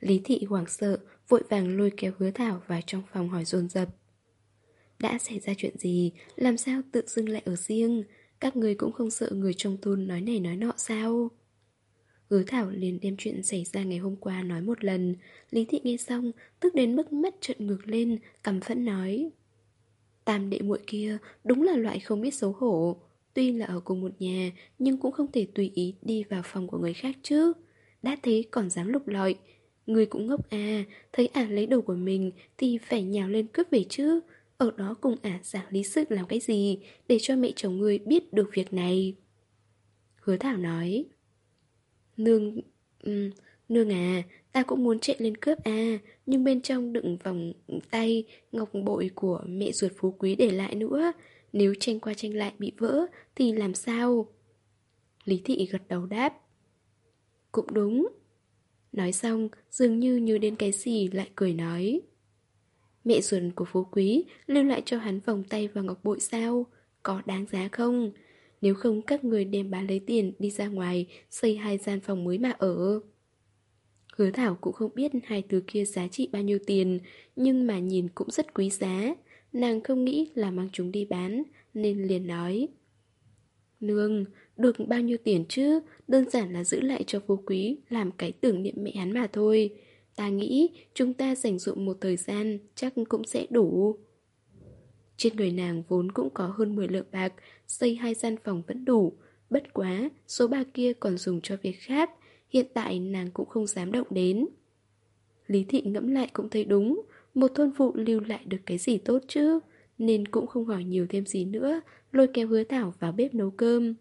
Lý thị hoảng sợ, vội vàng lôi kéo hứa thảo vào trong phòng hỏi dồn dập. Đã xảy ra chuyện gì, làm sao tự dưng lại ở riêng, các người cũng không sợ người trong thôn nói này nói nọ sao? Hứa Thảo liền đem chuyện xảy ra ngày hôm qua nói một lần. Lý Thị nghe xong Tức đến mức mắt trợn ngược lên Cầm phẫn nói. Tam đệ muội kia đúng là loại không biết xấu hổ. Tuy là ở cùng một nhà Nhưng cũng không thể tùy ý đi vào phòng của người khác chứ. Đã thế còn dám lục lọi Người cũng ngốc à Thấy ả lấy đồ của mình Thì phải nhào lên cướp về chứ Ở đó cùng ả giảng lý sự làm cái gì Để cho mẹ chồng người biết được việc này Hứa Thảo nói Nương... Um, nương à, ta cũng muốn chạy lên cướp à, nhưng bên trong đựng vòng tay, ngọc bội của mẹ ruột phú quý để lại nữa. Nếu tranh qua tranh lại bị vỡ, thì làm sao? Lý thị gật đầu đáp. Cũng đúng. Nói xong, dường như như đến cái gì lại cười nói. Mẹ ruột của phú quý lưu lại cho hắn vòng tay và ngọc bội sao? Có đáng giá không? Nếu không các người đem bán lấy tiền đi ra ngoài Xây hai gian phòng mới mà ở Hứa Thảo cũng không biết hai thứ kia giá trị bao nhiêu tiền Nhưng mà nhìn cũng rất quý giá Nàng không nghĩ là mang chúng đi bán Nên liền nói Nương, được bao nhiêu tiền chứ Đơn giản là giữ lại cho vô quý Làm cái tưởng niệm mẹ hắn mà thôi Ta nghĩ chúng ta dành dụng một thời gian Chắc cũng sẽ đủ trên người nàng vốn cũng có hơn 10 lượng bạc, xây hai gian phòng vẫn đủ. Bất quá, số bạc kia còn dùng cho việc khác, hiện tại nàng cũng không dám động đến. Lý thị ngẫm lại cũng thấy đúng, một thôn phụ lưu lại được cái gì tốt chứ, nên cũng không hỏi nhiều thêm gì nữa, lôi kéo hứa thảo vào bếp nấu cơm.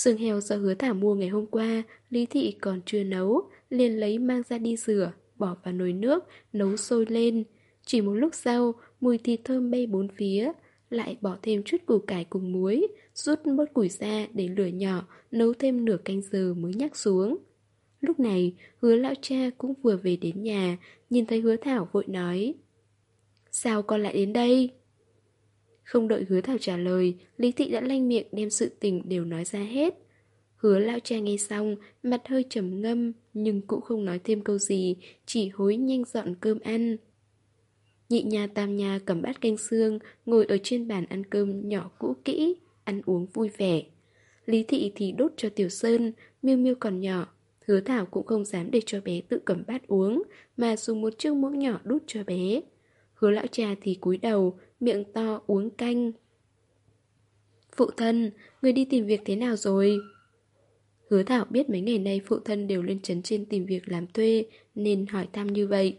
Sườn heo do hứa thảo mua ngày hôm qua, Lý thị còn chưa nấu, liền lấy mang ra đi rửa, bỏ vào nồi nước, nấu sôi lên. Chỉ một lúc sau, mùi thịt thơm bay bốn phía, lại bỏ thêm chút củ cải cùng muối, rút bớt củi ra để lửa nhỏ, nấu thêm nửa canh giờ mới nhắc xuống. Lúc này, hứa lão cha cũng vừa về đến nhà, nhìn thấy hứa thảo vội nói. Sao con lại đến đây? Không đợi hứa thảo trả lời, Lý Thị đã lanh miệng đem sự tình đều nói ra hết. Hứa lão cha nghe xong, mặt hơi trầm ngâm, nhưng cũng không nói thêm câu gì, chỉ hối nhanh dọn cơm ăn. Nhị nhà tam nhà cầm bát canh xương, ngồi ở trên bàn ăn cơm nhỏ cũ kỹ, ăn uống vui vẻ. Lý thị thì đốt cho Tiểu Sơn, miêu miêu còn nhỏ. Hứa Thảo cũng không dám để cho bé tự cầm bát uống, mà dùng một chiếc muỗng nhỏ đút cho bé. Hứa lão cha thì cúi đầu, miệng to uống canh. Phụ thân, người đi tìm việc thế nào rồi? Hứa Thảo biết mấy ngày nay phụ thân đều lên trấn trên tìm việc làm thuê, nên hỏi thăm như vậy.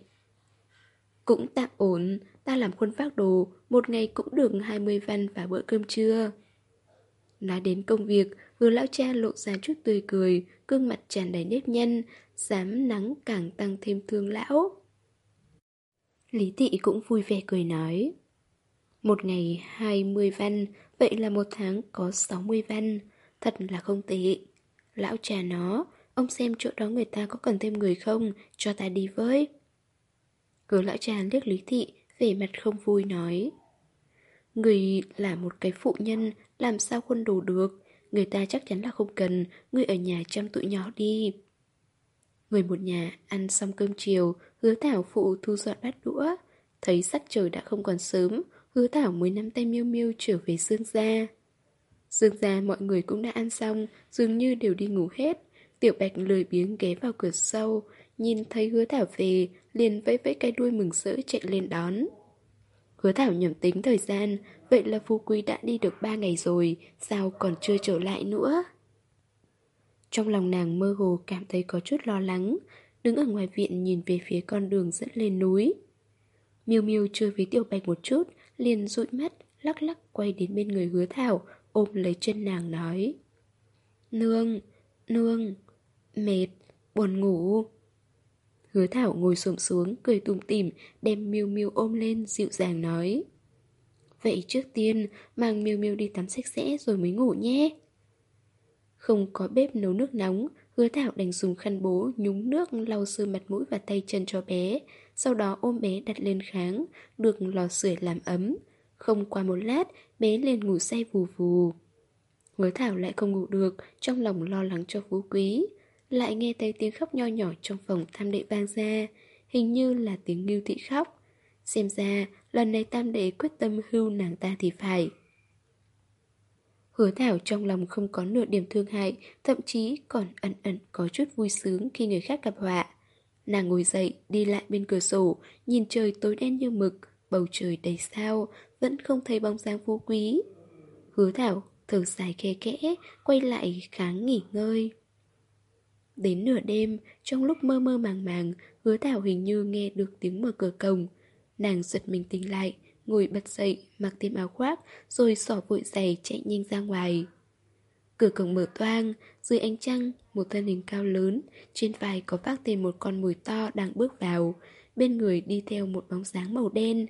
Cũng tạm ổn, ta làm khuôn phác đồ, một ngày cũng được 20 văn và bữa cơm trưa. Nói đến công việc, hứa lão cha lộ ra chút tươi cười, gương mặt tràn đầy nếp nhăn, dám nắng càng tăng thêm thương lão. Lý Tị cũng vui vẻ cười nói. Một ngày 20 văn, vậy là một tháng có 60 văn, thật là không tệ. Lão trà nó, ông xem chỗ đó người ta có cần thêm người không, cho ta đi với. Hứa lão trà liếc Lý Thị, vẻ mặt không vui nói. Người là một cái phụ nhân, làm sao khuôn đồ được, người ta chắc chắn là không cần, người ở nhà chăm tụi nhỏ đi. Người một nhà ăn xong cơm chiều, hứa thảo phụ thu dọn bát đũa. Thấy sắc trời đã không còn sớm, hứa thảo mới nắm tay miêu miêu trở về Dương gia. Dương gia mọi người cũng đã ăn xong, dường như đều đi ngủ hết. Tiểu bạch lười biếng ghé vào cửa sau, nhìn thấy hứa thảo về, liền vẫy vẫy cái đuôi mừng rỡ chạy lên đón. Hứa thảo nhầm tính thời gian, vậy là Phú Quý đã đi được ba ngày rồi, sao còn chưa trở lại nữa? Trong lòng nàng mơ hồ cảm thấy có chút lo lắng, đứng ở ngoài viện nhìn về phía con đường dẫn lên núi. Miêu Miêu chơi với Tiểu Bạch một chút, liền dụi mắt, lắc lắc quay đến bên người hứa thảo, ôm lấy chân nàng nói. Nương, nương, mệt, buồn ngủ. Hứa Thảo ngồi xổm xuống, cười tủm tỉm, đem Miêu Miêu ôm lên, dịu dàng nói. Vậy trước tiên, mang Miêu Miêu đi tắm sạch sẽ rồi mới ngủ nhé. Không có bếp nấu nước nóng, Hứa Thảo đành dùng khăn bố nhúng nước lau sơ mặt mũi và tay chân cho bé, sau đó ôm bé đặt lên kháng, được lò sưởi làm ấm. Không qua một lát, bé lên ngủ say vù vù. Hứa Thảo lại không ngủ được, trong lòng lo lắng cho Phú Quý. lại nghe thấy tiếng khóc nho nhỏ trong phòng tam đệ vang ra, hình như là tiếng ngưu thị khóc. Xem ra, lần này tam đệ quyết tâm hưu nàng ta thì phải. Hứa Thảo trong lòng không có nửa điểm thương hại, thậm chí còn ẩn ẩn có chút vui sướng khi người khác gặp họa. Nàng ngồi dậy, đi lại bên cửa sổ, nhìn trời tối đen như mực, bầu trời đầy sao, vẫn không thấy bóng dáng phú quý. Hứa Thảo thở dài khe kẽ, quay lại kháng nghỉ ngơi. Đến nửa đêm, trong lúc mơ mơ màng màng, hứa Thảo hình như nghe được tiếng mở cửa cổng. Nàng giật mình tỉnh lại, ngồi bật dậy, mặc thêm áo khoác, rồi xỏ vội giày chạy nhanh ra ngoài. Cửa cổng mở toang, dưới ánh trăng, một thân hình cao lớn, trên vai có vác thêm một con mồi to đang bước vào, bên người đi theo một bóng dáng màu đen.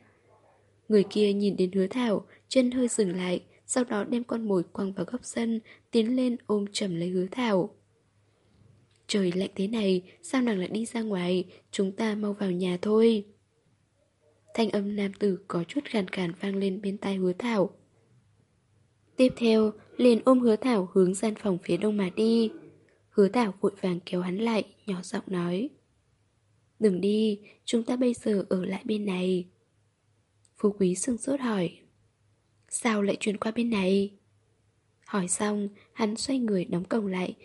Người kia nhìn đến hứa thảo, chân hơi dừng lại, sau đó đem con mồi quăng vào góc sân, tiến lên ôm chầm lấy hứa thảo. Trời lạnh thế này, sao nàng lại đi ra ngoài, chúng ta mau vào nhà thôi. Thanh âm nam tử có chút khàn khàn vang lên bên tai hứa thảo. Tiếp theo, liền ôm hứa thảo hướng gian phòng phía đông mà đi. Hứa thảo vội vàng kéo hắn lại, nhỏ giọng nói. Đừng đi, chúng ta bây giờ ở lại bên này. Phú quý sừng sốt hỏi. Sao lại chuyển qua bên này? Hỏi xong, hắn xoay người đóng cổng lại.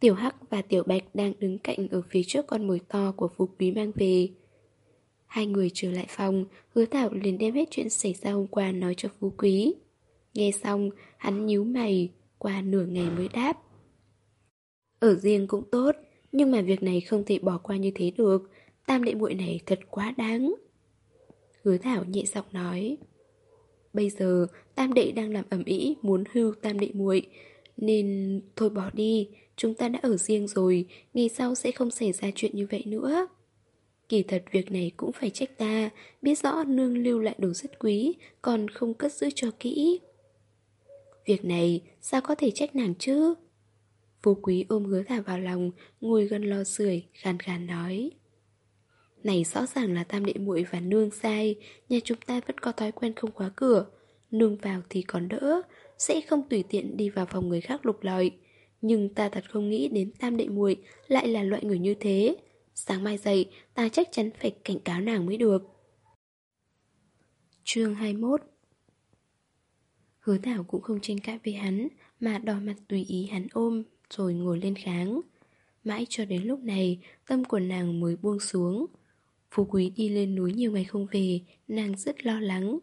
Tiểu Hắc và Tiểu Bạch đang đứng cạnh ở phía trước con mồi to của Phú Quý mang về. Hai người trở lại phòng, hứa thảo liền đem hết chuyện xảy ra hôm qua nói cho Phú Quý. Nghe xong, hắn nhíu mày, qua nửa ngày mới đáp. Ở riêng cũng tốt, nhưng mà việc này không thể bỏ qua như thế được. Tam đệ muội này thật quá đáng. Hứa thảo nhẹ giọng nói. Bây giờ, tam đệ đang làm ẩm ý muốn hưu tam đệ muội Nên thôi bỏ đi, chúng ta đã ở riêng rồi, ngày sau sẽ không xảy ra chuyện như vậy nữa. Kỳ thật việc này cũng phải trách ta, biết rõ nương lưu lại đồ rất quý, còn không cất giữ cho kỹ. Việc này sao có thể trách nàng chứ? Phú quý ôm hứa thả vào lòng, ngồi gần lò sưởi, khàn khàn nói. Này rõ ràng là tam đệ muội và nương sai, nhà chúng ta vẫn có thói quen không khóa cửa. Nương vào thì còn đỡ, sẽ không tùy tiện đi vào phòng người khác lục lọi. Nhưng ta thật không nghĩ đến tam đệ muội lại là loại người như thế. Sáng mai dậy, ta chắc chắn phải cảnh cáo nàng mới được. chương 21 Hứa Thảo cũng không tranh cãi với hắn, mà đòi mặt tùy ý hắn ôm, rồi ngồi lên kháng. Mãi cho đến lúc này, tâm của nàng mới buông xuống. Phú Quý đi lên núi nhiều ngày không về, nàng rất lo lắng.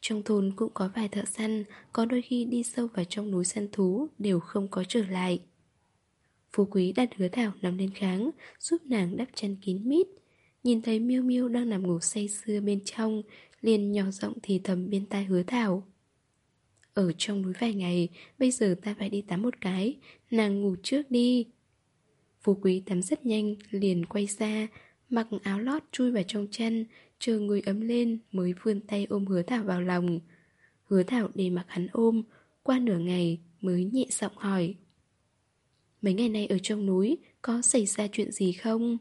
Trong thôn cũng có vài thợ săn, có đôi khi đi sâu vào trong núi săn thú, đều không có trở lại. Phú Quý đặt hứa thảo nằm lên kháng, giúp nàng đắp chăn kín mít. Nhìn thấy Miêu Miêu đang nằm ngủ say sưa bên trong, liền nhỏ giọng thì thầm bên tai hứa thảo. Ở trong núi vài ngày, bây giờ ta phải đi tắm một cái, nàng ngủ trước đi. Phú Quý tắm rất nhanh, liền quay ra, mặc áo lót chui vào trong chăn, chờ người ấm lên mới vươn tay ôm hứa thảo vào lòng. Hứa thảo để mặc hắn ôm, qua nửa ngày mới nhẹ giọng hỏi. Mấy ngày nay ở trong núi, Có xảy ra chuyện gì không?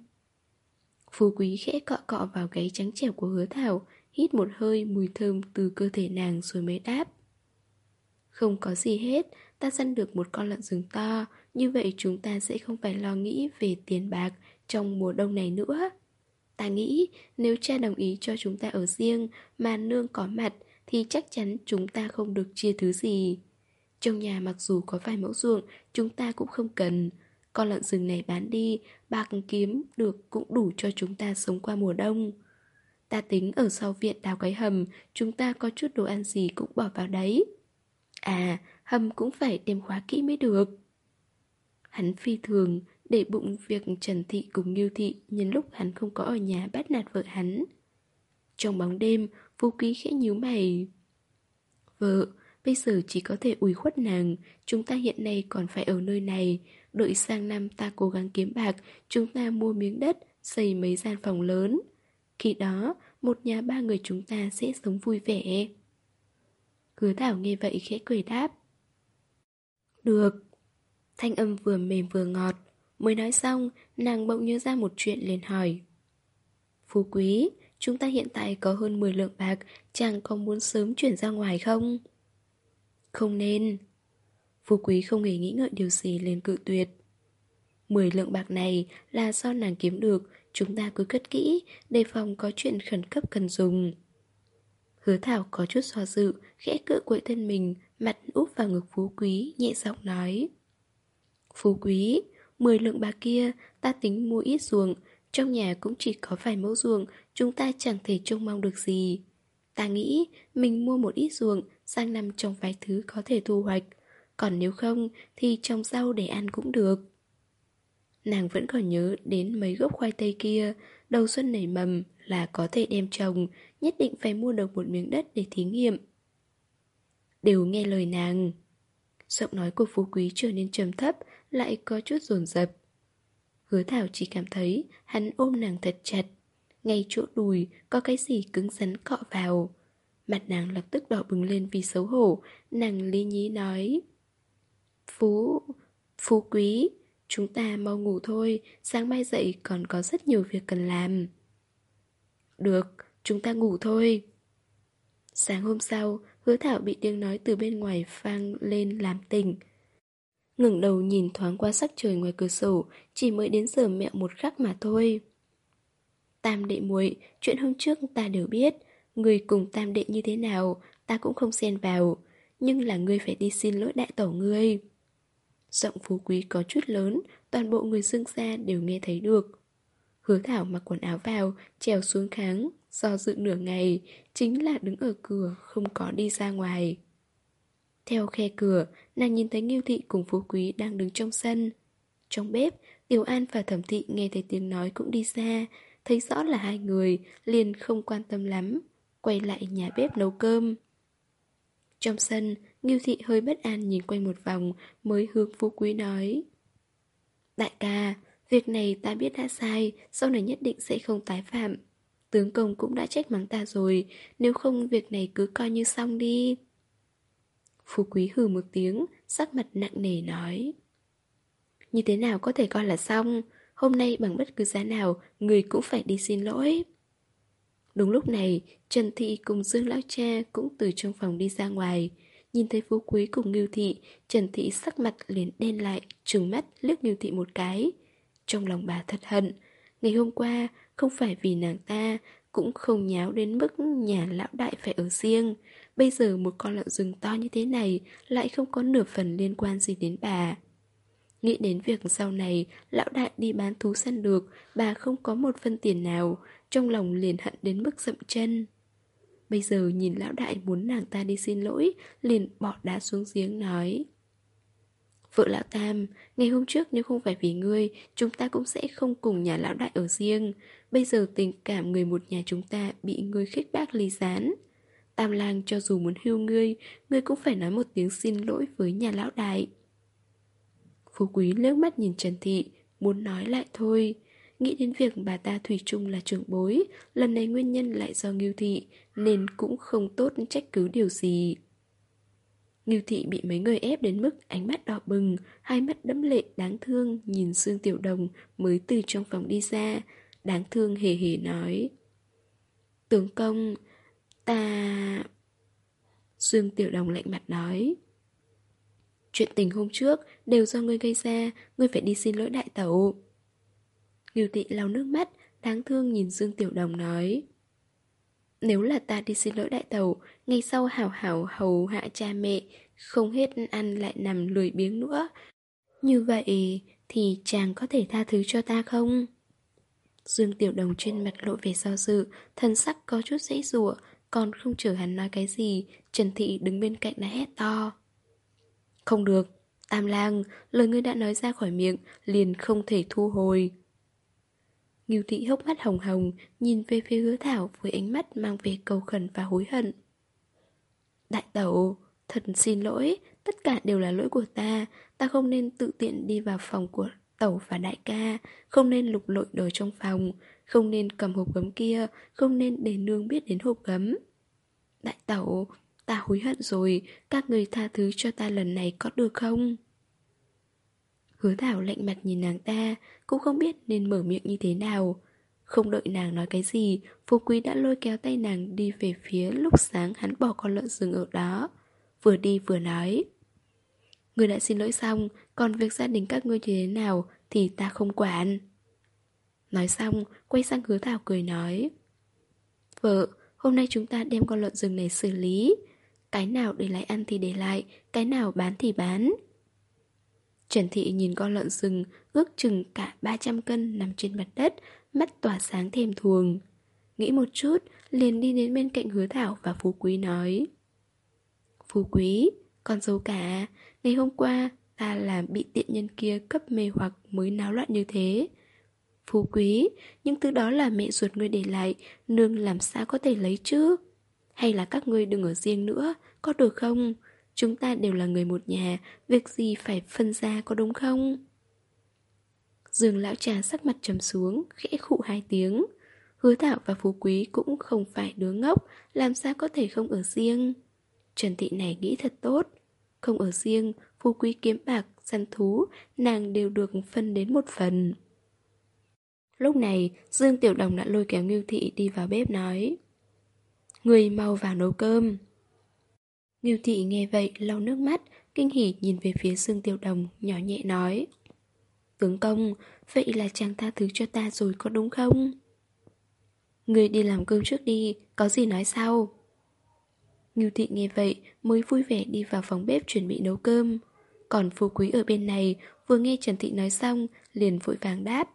Phú quý khẽ cọ cọ vào gáy trắng trẻo của hứa thảo, Hít một hơi mùi thơm từ cơ thể nàng rồi mới đáp. Không có gì hết, Ta săn được một con lợn rừng to, Như vậy chúng ta sẽ không phải lo nghĩ về tiền bạc Trong mùa đông này nữa. Ta nghĩ nếu cha đồng ý cho chúng ta ở riêng Mà nương có mặt Thì chắc chắn chúng ta không được chia thứ gì trong nhà mặc dù có vài mẫu ruộng, chúng ta cũng không cần. Con lợn rừng này bán đi, bạc kiếm được cũng đủ cho chúng ta sống qua mùa đông. Ta tính ở sau viện đào cái hầm, chúng ta có chút đồ ăn gì cũng bỏ vào đấy. À, hầm cũng phải đem khóa kỹ mới được. Hắn phi thường, để bụng việc Trần Thị cùng Nghiêu Thị nhân lúc hắn không có ở nhà bắt nạt vợ hắn. Trong bóng đêm, Phú Quý khẽ nhíu mày. Vợ, Bây giờ chỉ có thể ủy khuất nàng. Chúng ta hiện nay còn phải ở nơi này. Đợi sang năm ta cố gắng kiếm bạc, Chúng ta mua miếng đất, Xây mấy gian phòng lớn. Khi đó, một nhà ba người chúng ta sẽ sống vui vẻ. Hứa Thảo nghe vậy khẽ cười đáp. Được. Thanh âm vừa mềm vừa ngọt. Mới nói xong, Nàng bỗng nhớ ra một chuyện liền hỏi. Phú quý, Chúng ta hiện tại có hơn 10 lượng bạc, Chàng có muốn sớm chuyển ra ngoài không? Không nên. Phú quý không hề nghĩ ngợi điều gì lên cự tuyệt. Mười lượng bạc này là do nàng kiếm được, Chúng ta cứ cất kỹ, Đề phòng có chuyện khẩn cấp cần dùng. Hứa Thảo có chút do dự, Khẽ cự quậy thân mình, Mặt úp vào ngực phú quý, Nhẹ giọng nói. Phú quý, Mười lượng bạc kia, Ta tính mua ít ruộng, Trong nhà cũng chỉ có vài mẫu ruộng, Chúng ta chẳng thể trông mong được gì. Ta nghĩ mình mua một ít ruộng Sang năm trồng vài thứ có thể thu hoạch. Còn nếu không, Thì trồng rau để ăn cũng được. Nàng vẫn còn nhớ đến mấy gốc khoai tây kia. Đầu xuân nảy mầm là có thể đem trồng, Nhất định phải mua được một miếng đất để thí nghiệm. Đều nghe lời nàng. Giọng nói của phú quý trở nên trầm thấp, Lại có chút rồn rập Hứa Thảo chỉ cảm thấy Hắn ôm nàng thật chặt. Ngay chỗ đùi có cái gì cứng rắn cọ vào. Mặt nàng lập tức đỏ bừng lên vì xấu hổ. Nàng lý nhí nói Phú... Phú quý Chúng ta mau ngủ thôi Sáng mai dậy còn có rất nhiều việc cần làm. Được, chúng ta ngủ thôi. Sáng hôm sau Hứa Thảo bị tiếng nói từ bên ngoài vang lên làm tỉnh. Ngẩng đầu nhìn thoáng qua sắc trời ngoài cửa sổ Chỉ mới đến giờ mẹo một khắc mà thôi. Tam đệ muội Chuyện hôm trước ta đều biết Người cùng tam đệ như thế nào, Ta cũng không xen vào, Nhưng là ngươi phải đi xin lỗi đại tổ ngươi. Giọng phú quý có chút lớn, Toàn bộ người dương gia đều nghe thấy được. Hứa Thảo mặc quần áo vào, Trèo xuống kháng, Do dự nửa ngày, Chính là đứng ở cửa, Không có đi ra ngoài. Theo khe cửa, Nàng nhìn thấy Nghiêu Thị cùng Phú Quý đang đứng trong sân. Trong bếp, Tiểu An và Thẩm Thị nghe thấy tiếng nói cũng đi ra Thấy rõ là hai người, Liền không quan tâm lắm. Quay lại nhà bếp nấu cơm. Trong sân, Nghiêu Thị hơi bất an nhìn quanh một vòng, Mới hướng Phú Quý nói. Đại ca, Việc này ta biết đã sai, Sau này nhất định sẽ không tái phạm. Tướng công cũng đã trách mắng ta rồi, Nếu không việc này cứ coi như xong đi. Phú quý hừ một tiếng, Sắc mặt nặng nề nói. Như thế nào có thể coi là xong? Hôm nay bằng bất cứ giá nào, Người cũng phải đi xin lỗi. Đúng lúc này, Trần Thị cùng Dương Lão Cha Cũng từ trong phòng đi ra ngoài. Nhìn thấy Phú Quý cùng Ngưu Thị, Trần Thị sắc mặt liền đen lại, Trừng mắt liếc Ngưu Thị một cái. Trong lòng bà thật hận, Ngày hôm qua không phải vì nàng ta, Cũng không nháo đến mức nhà lão đại phải ở riêng. Bây giờ một con lợn rừng to như thế này Lại không có nửa phần liên quan gì đến bà. Nghĩ đến việc sau này Lão đại đi bán thú săn được, Bà không có một phân tiền nào trong lòng liền hận đến mức dậm chân Bây giờ nhìn lão đại muốn nàng ta đi xin lỗi Liền bỏ đá xuống giếng nói Vợ lão Tam, ngày hôm trước nếu không phải vì ngươi, chúng ta cũng sẽ không cùng nhà lão đại ở riêng. Bây giờ tình cảm người một nhà chúng ta bị ngươi khích bác ly gián. Tam lang cho dù muốn hưu ngươi, ngươi cũng phải nói một tiếng xin lỗi với nhà lão đại. Phú quý lướt mắt nhìn Trần Thị, muốn nói lại thôi. Nghĩ đến việc bà ta Thủy chung là trưởng bối, lần này nguyên nhân lại do Ngưu Thị, nên cũng không tốt trách cứ điều gì. Ngưu thị bị mấy người ép đến mức ánh mắt đỏ bừng, hai mắt đẫm lệ đáng thương nhìn Dương Tiểu Đồng mới từ trong phòng đi ra, đáng thương hề hề nói. Tướng công, ta... Dương Tiểu Đồng lạnh mặt nói. Chuyện tình hôm trước đều do ngươi gây ra, ngươi phải đi xin lỗi đại tẩu. Ngưu thị lau nước mắt, đáng thương nhìn Dương Tiểu Đồng nói. Nếu là ta đi xin lỗi đại tàu Ngày sau hảo hảo hầu hạ cha mẹ Không hết ăn lại nằm lười biếng nữa Như vậy Thì chàng có thể tha thứ cho ta không? Dương Tiểu Đồng trên mặt lộ vẻ do dự Thân sắc có chút dãy rủa Còn không chờ hắn nói cái gì Trần Thị đứng bên cạnh đã hét to Không được Tam lang, lời ngươi đã nói ra khỏi miệng Liền không thể thu hồi Ngưu thị hốc mắt hồng hồng, Nhìn về phía hứa thảo với ánh mắt mang về cầu khẩn và hối hận. Đại tẩu, Thật xin lỗi, Tất cả đều là lỗi của ta. Ta không nên tự tiện đi vào phòng của tẩu và đại ca, Không nên lục lội đồ trong phòng, Không nên cầm hộp gấm kia, Không nên để nương biết đến hộp gấm. Đại tẩu, Ta hối hận rồi, Các người tha thứ cho ta lần này có được không? Hứa Thảo lạnh mặt nhìn nàng ta, Cũng không biết nên mở miệng như thế nào. Không đợi nàng nói cái gì, Phú Quý đã lôi kéo tay nàng đi về phía lúc sáng hắn bỏ con lợn rừng ở đó. Vừa đi vừa nói Người đã xin lỗi xong, Còn việc gia đình các ngươi như thế nào Thì ta không quản. Nói xong, quay sang hứa thảo cười nói, Vợ, Hôm nay chúng ta đem con lợn rừng này xử lý. Cái nào để lại ăn thì để lại, Cái nào bán thì bán. Trần Thị nhìn con lợn rừng ước chừng cả 300 cân nằm trên mặt đất, mắt tỏa sáng thèm thuồng. Nghĩ một chút, liền đi đến bên cạnh hứa thảo và phú quý nói. Phú quý, con dâu cả, ngày hôm qua ta làm bị tiện nhân kia cấp mê hoặc mới náo loạn như thế. Phú quý, những thứ đó là mẹ ruột ngươi để lại, nương làm sao có thể lấy chứ? Hay là các ngươi đừng ở riêng nữa, có được không? Chúng ta đều là người một nhà Việc gì phải phân ra có đúng không? Dương lão trà sắc mặt trầm xuống Khẽ khụ hai tiếng. Hứa thảo và phú quý cũng không phải đứa ngốc Làm sao có thể không ở riêng? Trần thị này nghĩ thật tốt. Không ở riêng Phú quý kiếm bạc, săn thú Nàng đều được phân đến một phần. Lúc này Dương Tiểu Đồng đã lôi kéo Ngưu Thị đi vào bếp nói Người mau vào nấu cơm. Ngưu thị nghe vậy lau nước mắt, kinh hỉ nhìn về phía Dương Tiểu Đồng, nhỏ nhẹ nói. Tướng công, vậy là chàng tha thứ cho ta rồi có đúng không? Người đi làm cơm trước đi, có gì nói sau? Ngưu thị nghe vậy mới vui vẻ đi vào phòng bếp chuẩn bị nấu cơm. Còn phú quý ở bên này vừa nghe Trần Thị nói xong liền vội vàng đáp.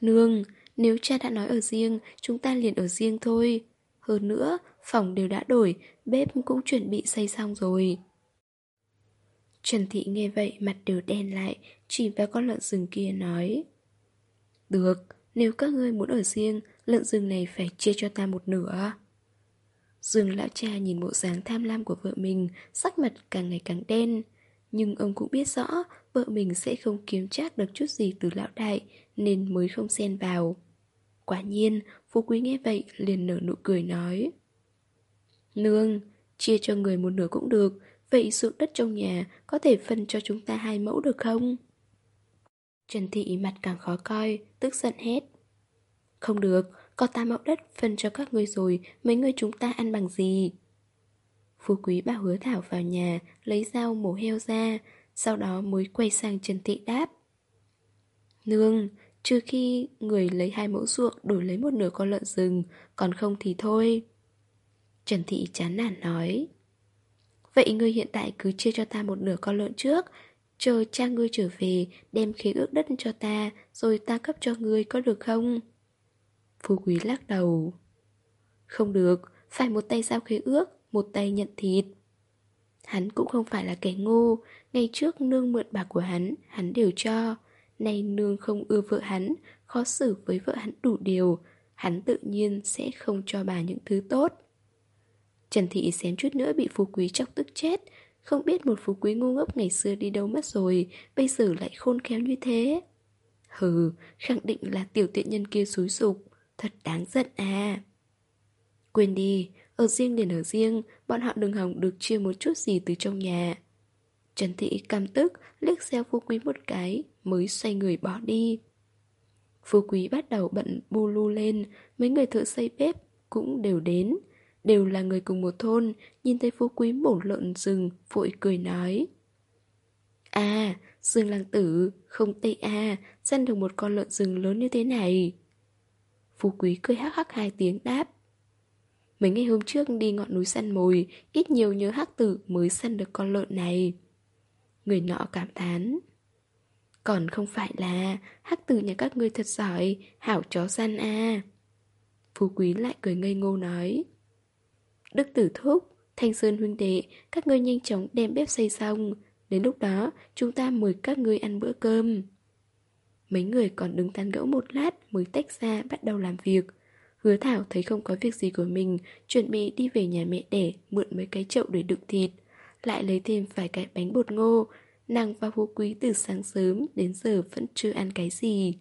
Nương, nếu cha đã nói ở riêng, chúng ta liền ở riêng thôi. Hơn nữa, phòng đều đã đổi, bếp cũng chuẩn bị xây xong rồi. Trần Thị nghe vậy mặt đều đen lại, chỉ vào con lợn rừng kia nói. Được, nếu các ngươi muốn ở riêng, lợn rừng này phải chia cho ta một nửa. Dương lão cha nhìn bộ dáng tham lam của vợ mình, sắc mặt càng ngày càng đen. Nhưng ông cũng biết rõ vợ mình sẽ không kiếm chắc được chút gì từ lão đại, nên mới không xen vào. Quả nhiên, Phú Quý nghe vậy liền nở nụ cười nói. Nương, chia cho người một nửa cũng được, vậy ruộng đất trong nhà có thể phân cho chúng ta hai mẫu được không? Trần Thị mặt càng khó coi, tức giận hết Không được, có ta mẫu đất phân cho các ngươi rồi, mấy người chúng ta ăn bằng gì? Phú Quý bảo hứa thảo vào nhà, lấy dao mổ heo ra, sau đó mới quay sang Trần Thị đáp. Nương, trừ khi người lấy hai mẫu ruộng đổi lấy một nửa con lợn rừng, còn không thì thôi. Trần Thị chán nản nói. Vậy ngươi hiện tại cứ chia cho ta một nửa con lợn trước, Chờ cha ngươi trở về Đem khế ước đất cho ta, Rồi ta cấp cho ngươi, có được không? Phú Quý lắc đầu. Không được, Phải một tay giao khế ước, Một tay nhận thịt. Hắn cũng không phải là kẻ ngu, Ngày trước nương mượn bạc của hắn Hắn đều cho. Nay nương không ưa vợ hắn, Khó xử với vợ hắn đủ điều, Hắn tự nhiên sẽ không cho bà những thứ tốt. Trần Thị xém chút nữa bị phú quý chọc tức chết. Không biết một phú quý ngu ngốc ngày xưa đi đâu mất rồi Bây giờ lại khôn khéo như thế. Hừ, khẳng định là tiểu tiện nhân kia xúi dục. Thật đáng giận à. Quên đi, ở riêng liền ở riêng Bọn họ đừng hỏng được chia một chút gì từ trong nhà. Trần Thị căm tức liếc xeo phú quý một cái Mới xoay người bỏ đi. Phú quý bắt đầu bận bu lu lên Mấy người thợ xây bếp cũng đều đến. Đều là người cùng một thôn, Nhìn thấy phú quý mổ lợn rừng, Vội cười nói. À Dương Lăng Tử, Không tệ à Săn được một con lợn rừng lớn như thế này. Phú quý cười hắc hắc hai tiếng đáp. Mấy ngày hôm trước đi ngọn núi săn mồi, Ít nhiều nhớ hắc tử mới săn được con lợn này. Người nọ cảm thán. Còn không phải là, Hắc tử nhà các ngươi thật giỏi, Hảo chó săn à. Phú quý lại cười ngây ngô nói. Đức tử thúc, Thanh Sơn huynh đệ, các ngươi nhanh chóng đem bếp xây xong. Đến lúc đó, chúng ta mời các ngươi ăn bữa cơm. Mấy người còn đứng tán gẫu một lát mới tách ra bắt đầu làm việc. Hứa Thảo thấy không có việc gì của mình, chuẩn bị đi về nhà mẹ đẻ mượn mấy cái chậu để đựng thịt. Lại lấy thêm vài cái bánh bột ngô. Nàng và Phú Quý từ sáng sớm đến giờ vẫn chưa ăn cái gì.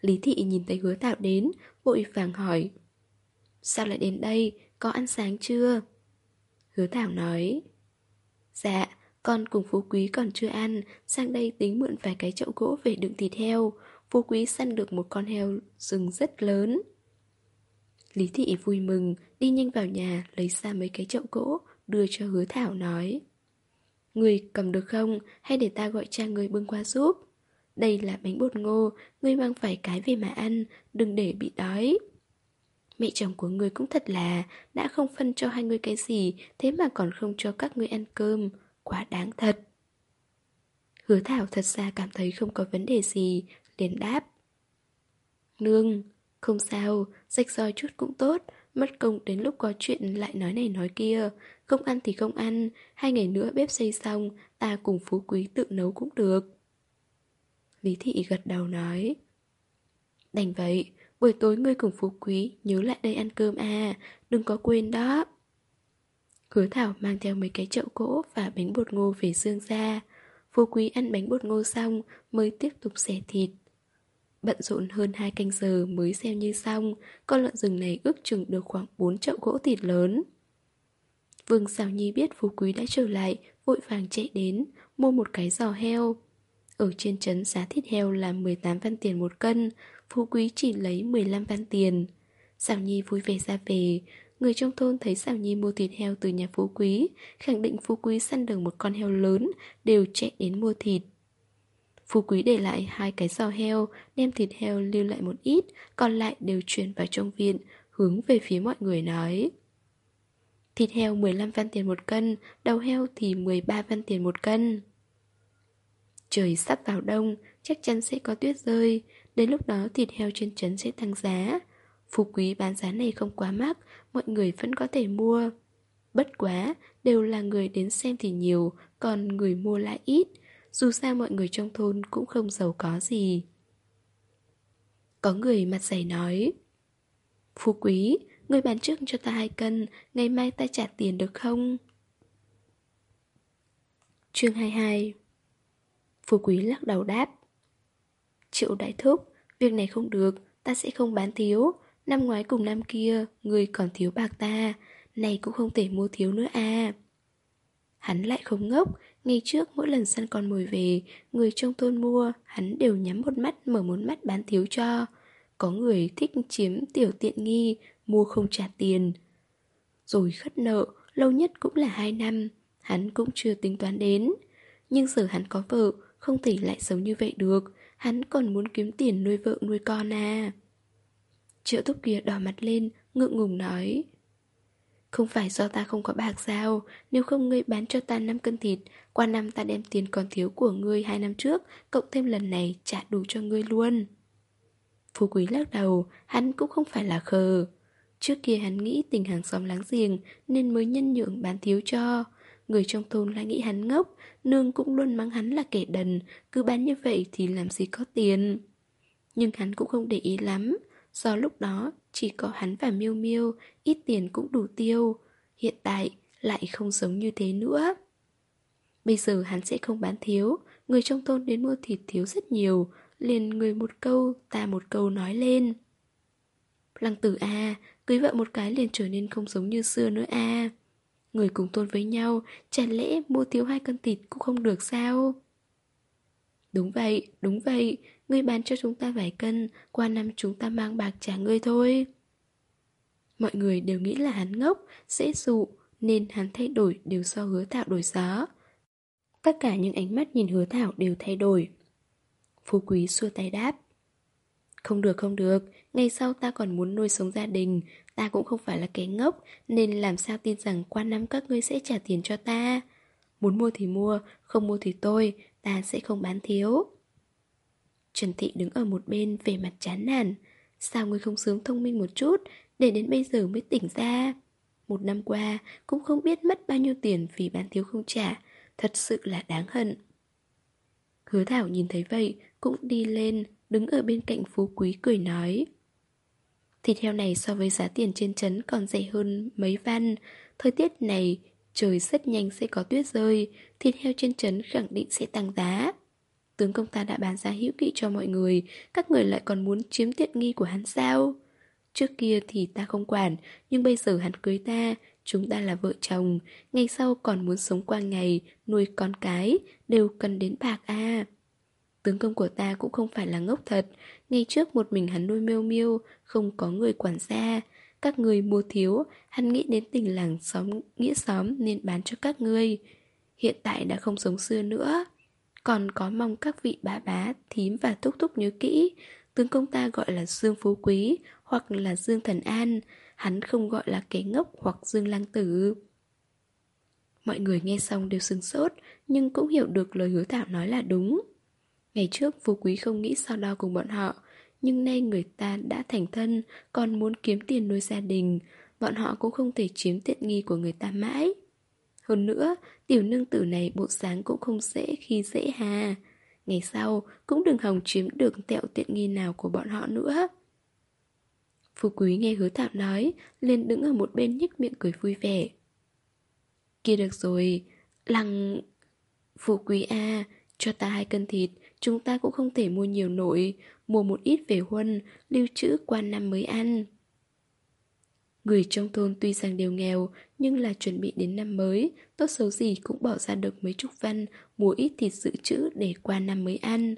Lý Thị nhìn thấy hứa Thảo đến, vội vàng hỏi. Sao lại đến đây? Có ăn sáng chưa? Hứa Thảo nói Dạ, con cùng Phú Quý còn chưa ăn Sang đây tính mượn vài cái chậu gỗ về đựng thịt heo Phú Quý săn được một con heo rừng rất lớn Lý Thị vui mừng Đi nhanh vào nhà Lấy ra mấy cái chậu gỗ Đưa cho hứa Thảo nói Người cầm được không, hay để ta gọi cha người bưng qua giúp? Đây là bánh bột ngô, ngươi mang phải cái về mà ăn, đừng để bị đói. Mẹ chồng của ngươi cũng thật là, Đã không phân cho hai người cái gì, Thế mà còn không cho các ngươi ăn cơm. Quá đáng thật. Hứa Thảo thật ra cảm thấy không có vấn đề gì, liền đáp. Nương, Không sao Rạch roi chút cũng tốt, Mất công đến lúc có chuyện lại nói này nói kia. Không ăn thì không ăn, Hai ngày nữa bếp xây xong, Ta cùng phú quý tự nấu cũng được. Lý thị gật đầu nói. Đành vậy Buổi tối ngươi cùng Phú Quý nhớ lại đây ăn cơm à, đừng có quên đó. Hứa Thảo mang theo mấy cái chậu gỗ và bánh bột ngô về dương ra. Phú Quý ăn bánh bột ngô xong mới tiếp tục xẻ thịt. Bận rộn hơn hai canh giờ mới xem như xong, con lợn rừng này ước chừng được khoảng 4 chậu gỗ thịt lớn. Vương Sảo Nhi biết Phú Quý đã trở lại, vội vàng chạy đến, mua một cái giò heo. Ở trên trấn giá thịt heo là 18 văn tiền một cân, Phú Quý chỉ lấy 15 văn tiền. Sảo Nhi vui vẻ ra về, người trong thôn thấy Sảo Nhi mua thịt heo từ nhà Phú Quý, khẳng định Phú Quý săn được một con heo lớn, đều chạy đến mua thịt. Phú Quý để lại hai cái giò heo, đem thịt heo lưu lại một ít, còn lại đều chuyển vào trong viện, hướng về phía mọi người nói. Thịt heo 15 văn tiền một cân, đầu heo thì 13 văn tiền một cân. Trời sắp vào đông, chắc chắn sẽ có tuyết rơi, Đến lúc đó thịt heo trên trấn sẽ tăng giá. Phú quý bán giá này không quá mắc Mọi người vẫn có thể mua. Bất quá, đều là người đến xem thì nhiều Còn người mua lại ít. Dù sao mọi người trong thôn cũng không giàu có gì. Có người mặt dày nói Phú quý, người bán trước cho ta hai cân Ngày mai ta trả tiền được không? Chương 22 Phú quý lắc đầu đáp Triệu đại thúc, việc này không được, ta sẽ không bán thiếu. Năm ngoái cùng năm kia, người còn thiếu bạc ta, này cũng không thể mua thiếu nữa à. Hắn lại không ngốc, ngày trước mỗi lần săn con mồi về, người trong thôn mua, hắn đều nhắm một mắt mở một mắt bán thiếu cho. Có người thích chiếm tiểu tiện nghi, mua không trả tiền. Rồi khất nợ, lâu nhất cũng là hai năm, hắn cũng chưa tính toán đến. Nhưng giờ hắn có vợ, không thể lại sống như vậy được, Hắn còn muốn kiếm tiền nuôi vợ nuôi con à? Triệu thúc kia đỏ mặt lên, Ngượng ngùng nói. Không phải do ta không có bạc sao, Nếu không ngươi bán cho ta 5 cân thịt, Qua năm ta đem tiền còn thiếu của ngươi hai năm trước, Cộng thêm lần này trả đủ cho ngươi luôn. Phú quý lắc đầu, Hắn cũng không phải là khờ. Trước kia hắn nghĩ tình hàng xóm láng giềng Nên mới nhân nhượng bán thiếu cho. Người trong thôn lại nghĩ hắn ngốc, Nương cũng luôn mắng hắn là kẻ đần, Cứ bán như vậy thì làm gì có tiền. Nhưng hắn cũng không để ý lắm, Do lúc đó chỉ có hắn và Miêu Miêu, Ít tiền cũng đủ tiêu, Hiện tại lại không giống như thế nữa. Bây giờ hắn sẽ không bán thiếu, Người trong thôn đến mua thịt thiếu rất nhiều, Liền người một câu, ta một câu nói lên. Lăng tử a, Cưới vợ một cái liền trở nên không giống như xưa nữa a. Người cùng tôn với nhau chả lẽ mua thiếu hai cân thịt cũng không được sao? Đúng vậy, đúng vậy. Ngươi bán cho chúng ta vài cân Qua năm chúng ta mang bạc trả ngươi thôi. Mọi người đều nghĩ là hắn ngốc Dễ dụ Nên hắn thay đổi đều do hứa thảo đổi gió Tất cả những ánh mắt nhìn hứa thảo đều thay đổi. Phú quý xua tay đáp. Không được không được Ngày sau ta còn muốn nuôi sống gia đình Ta cũng không phải là kẻ ngốc, Nên làm sao tin rằng qua năm các ngươi sẽ trả tiền cho ta? Muốn mua thì mua, Không mua thì tôi, Ta sẽ không bán thiếu. Trần Thị đứng ở một bên về mặt chán nản. Sao ngươi không sớm thông minh một chút, Để đến bây giờ mới tỉnh ra? Một năm qua, Cũng không biết mất bao nhiêu tiền Vì bán thiếu không trả, Thật sự là đáng hận. Hứa Thảo nhìn thấy vậy, Cũng đi lên, Đứng ở bên cạnh phú quý cười nói. Thịt heo này so với giá tiền trên trấn còn rẻ hơn mấy văn. Thời tiết này, trời rất nhanh sẽ có tuyết rơi. Thịt heo trên trấn khẳng định sẽ tăng giá. Tướng công ta đã bán giá hữu kỵ cho mọi người. Các người lại còn muốn chiếm tiện nghi của hắn sao? Trước kia thì ta không quản, Nhưng bây giờ hắn cưới ta. Chúng ta là vợ chồng. Ngày sau còn muốn sống qua ngày, Nuôi con cái, Đều cần đến bạc à. Tướng công của ta cũng không phải là ngốc thật Ngày trước một mình hắn nuôi miêu miêu Không có người quản gia Các người mua thiếu Hắn nghĩ đến tình làng xóm Nghĩa xóm nên bán cho các ngươi hiện tại đã không giống xưa nữa. Còn có mong các vị bá bá, thím và thúc thúc nhớ kỹ, tướng công ta gọi là Dương Phú Quý hoặc là Dương Thần An, hắn không gọi là kẻ ngốc hoặc Dương Lang Tử. Mọi người nghe xong đều sừng sốt, nhưng cũng hiểu được lời hứa thảo nói là đúng. Ngày trước Phú Quý không nghĩ so đo cùng bọn họ, nhưng nay người ta đã thành thân, còn muốn kiếm tiền nuôi gia đình, bọn họ cũng không thể chiếm tiện nghi của người ta mãi. Hơn nữa, tiểu nương tử này bộ sáng cũng không dễ khi dễ hà. Ngày sau, cũng đừng hòng chiếm được tẹo tiện nghi nào của bọn họ nữa. Phú Quý nghe hứa thảo nói, liền đứng ở một bên nhếch miệng cười vui vẻ. Kia được rồi, lăng... Phú Quý à, cho ta hai cân thịt, chúng ta cũng không thể mua nhiều nổi, mua một ít về huân, lưu trữ qua năm mới ăn. Người trong thôn tuy rằng đều nghèo, nhưng là chuẩn bị đến năm mới, tốt xấu gì cũng bỏ ra được mấy chục văn, mua ít thịt dự trữ để qua năm mới ăn.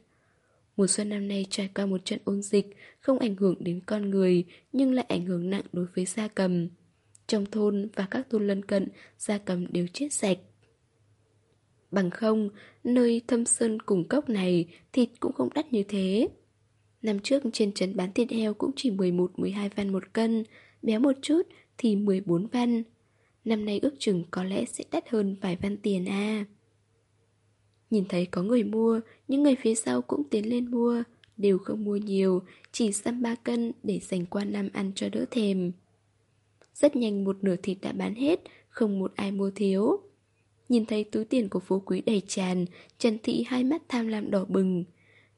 Mùa xuân năm nay trải qua một trận ôn dịch, không ảnh hưởng đến con người, nhưng lại ảnh hưởng nặng đối với gia cầm. Trong thôn và các thôn lân cận, gia cầm đều chết sạch. Bằng không, nơi thâm sơn cùng cốc này, thịt cũng không đắt như thế. Năm trước trên trấn bán thịt heo cũng chỉ 11-12 văn một cân, béo một chút thì 14 văn. Năm nay ước chừng có lẽ sẽ đắt hơn vài văn tiền à. Nhìn thấy có người mua, những người phía sau cũng tiến lên mua, đều không mua nhiều, chỉ xăm ba cân để dành qua năm ăn cho đỡ thèm. Rất nhanh một nửa thịt đã bán hết, không một ai mua thiếu. Nhìn thấy túi tiền của phú quý đầy tràn, Trần Thị hai mắt tham lam đỏ bừng.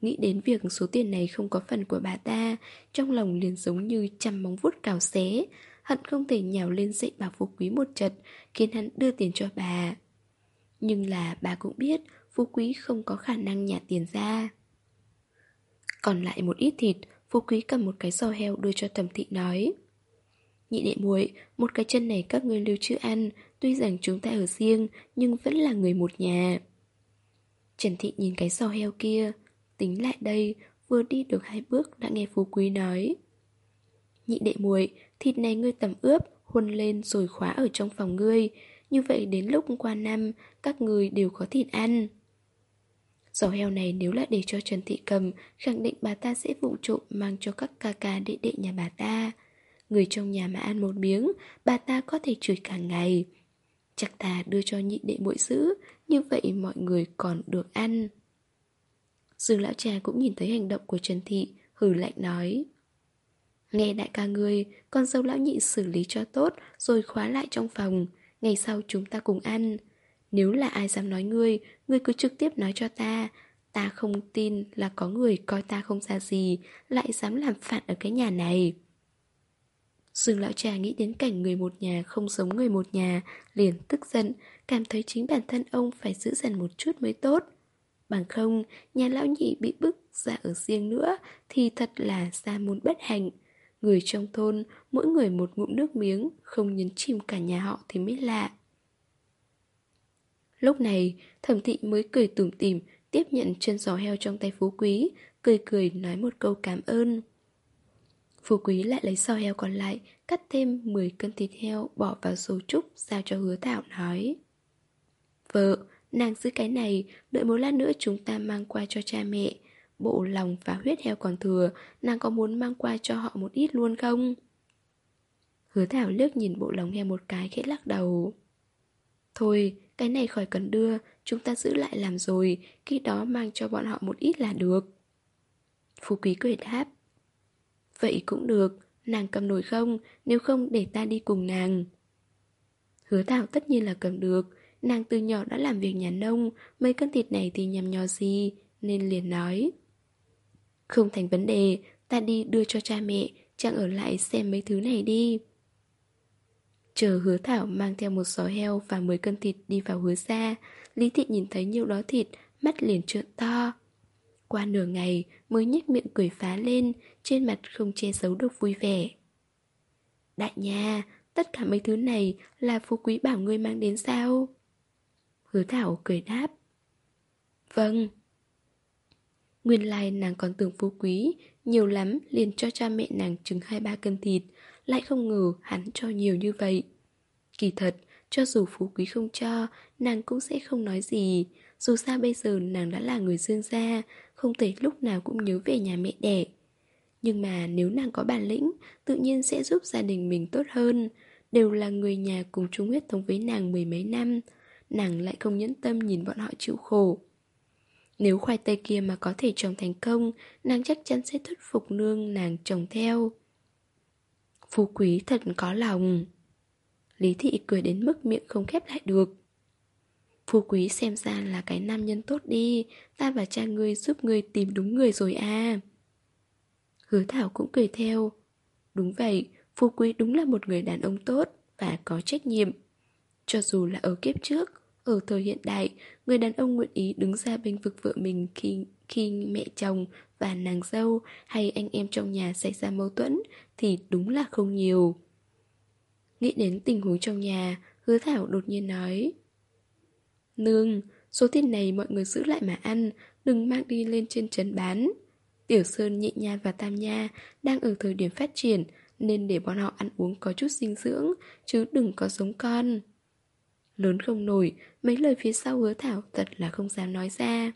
Nghĩ đến việc số tiền này không có phần của bà ta, trong lòng liền giống như trăm móng vuốt cào xé, hận không thể nhào lên dậy bà phú quý một trận khiến hắn đưa tiền cho bà. Nhưng là bà cũng biết phú quý không có khả năng nhả tiền ra. Còn lại một ít thịt, phú quý cầm một cái giò heo đưa cho thẩm thị nói. Nhị đệ muội, một cái chân này các ngươi lưu trữ ăn, tuy rằng chúng ta ở riêng, nhưng vẫn là người một nhà. Trần Thị nhìn cái sò heo kia, tính lại đây, vừa đi được hai bước đã nghe Phú Quý nói. Nhị đệ muội, thịt này ngươi tầm ướp, huân lên rồi khóa ở trong phòng ngươi, như vậy đến lúc qua năm, các người đều có thịt ăn. sò heo này nếu lại để cho Trần Thị cầm, khẳng định bà ta sẽ vụng trộm mang cho các ca ca đệ đệ nhà bà ta. Người trong nhà mà ăn một miếng, bà ta có thể chửi cả ngày. Chắc ta đưa cho nhị đệ muội giữ, như vậy mọi người còn được ăn. Dương lão cha cũng nhìn thấy hành động của Trần Thị, hừ lạnh nói. Nghe đại ca ngươi, con dâu lão nhị xử lý cho tốt rồi khóa lại trong phòng. Ngày sau chúng ta cùng ăn. Nếu là ai dám nói ngươi, ngươi cứ trực tiếp nói cho ta. Ta không tin là có người coi ta không ra gì, lại dám làm phản ở cái nhà này. Dương lão trà nghĩ đến cảnh người một nhà không giống người một nhà, liền tức giận, cảm thấy chính bản thân ông phải giữ dần một chút mới tốt. Bằng không, nhà lão nhị bị bức ra ở riêng nữa thì thật là ra môn bất hạnh. Người trong thôn, mỗi người một ngụm nước miếng, không nhấn chìm cả nhà họ thì mới lạ. Lúc này, thẩm thị mới cười tủm tỉm tiếp nhận chân giò heo trong tay phú quý, cười cười nói một câu cảm ơn. Phú quý lại lấy sò heo còn lại, cắt thêm 10 cân thịt heo bỏ vào xô trúc giao cho hứa thảo nói. Vợ, nàng giữ cái này, đợi một lát nữa chúng ta mang qua cho cha mẹ. Bộ lòng và huyết heo còn thừa, nàng có muốn mang qua cho họ một ít luôn không? Hứa thảo lướt nhìn bộ lòng heo một cái khẽ lắc đầu. Thôi, cái này khỏi cần đưa, chúng ta giữ lại làm rồi, khi đó mang cho bọn họ một ít là được. Phú Quý cười đáp. Vậy cũng được, nàng cầm nổi không, nếu không để ta đi cùng nàng. Hứa thảo tất nhiên là cầm được, nàng từ nhỏ đã làm việc nhà nông, mấy cân thịt này thì nhằm nhò gì, nên liền nói. Không thành vấn đề, ta đi đưa cho cha mẹ, chẳng ở lại xem mấy thứ này đi. Chờ hứa thảo mang theo một giò heo và 10 cân thịt đi vào hứa ra Lý thị nhìn thấy nhiều đó thịt, mắt liền trợn to qua nửa ngày mới nhếch miệng cười phá lên Trên mặt không che giấu được vui vẻ. Đại nha, tất cả mấy thứ này là phú quý bảo ngươi mang đến sao? Hứa thảo cười đáp. Vâng. Nguyên lai nàng còn tưởng phú quý Nhiều lắm liền cho cha mẹ nàng chừng 2-3 cân thịt lại không ngờ hắn cho nhiều như vậy. Kỳ thật, cho dù phú quý không cho nàng cũng sẽ không nói gì Dù sao bây giờ nàng đã là người dương gia không thể lúc nào cũng nhớ về nhà mẹ đẻ. Nhưng mà nếu nàng có bản lĩnh, Tự nhiên sẽ giúp gia đình mình tốt hơn. Đều là người nhà cùng chung huyết thống với nàng mười mấy năm, Nàng lại không nhẫn tâm nhìn bọn họ chịu khổ. Nếu khoai tây kia mà có thể trồng thành công, Nàng chắc chắn sẽ thuyết phục nương nàng trồng theo. Phú quý thật có lòng. Lý thị cười đến mức miệng không khép lại được. Phú quý xem ra là cái nam nhân tốt đi. Ta và cha ngươi giúp ngươi tìm đúng người rồi à. Hứa Thảo cũng cười theo. Đúng vậy, Phú quý đúng là một người đàn ông tốt Và có trách nhiệm. Cho dù là ở kiếp trước Ở thời hiện đại Người đàn ông nguyện ý đứng ra bên vực vợ mình Khi khi mẹ chồng và nàng dâu Hay anh em trong nhà xảy ra mâu thuẫn Thì đúng là không nhiều. Nghĩ đến tình huống trong nhà Hứa Thảo đột nhiên nói Nương, số tiền này mọi người giữ lại mà ăn Đừng mang đi lên trên trấn bán. Tiểu Sơn, Nhị Nha và Tam Nha Đang ở thời điểm phát triển Nên để bọn họ ăn uống có chút dinh dưỡng Chứ đừng có giống con. Lớn không nổi Mấy lời phía sau hứa Thảo thật là không dám nói ra.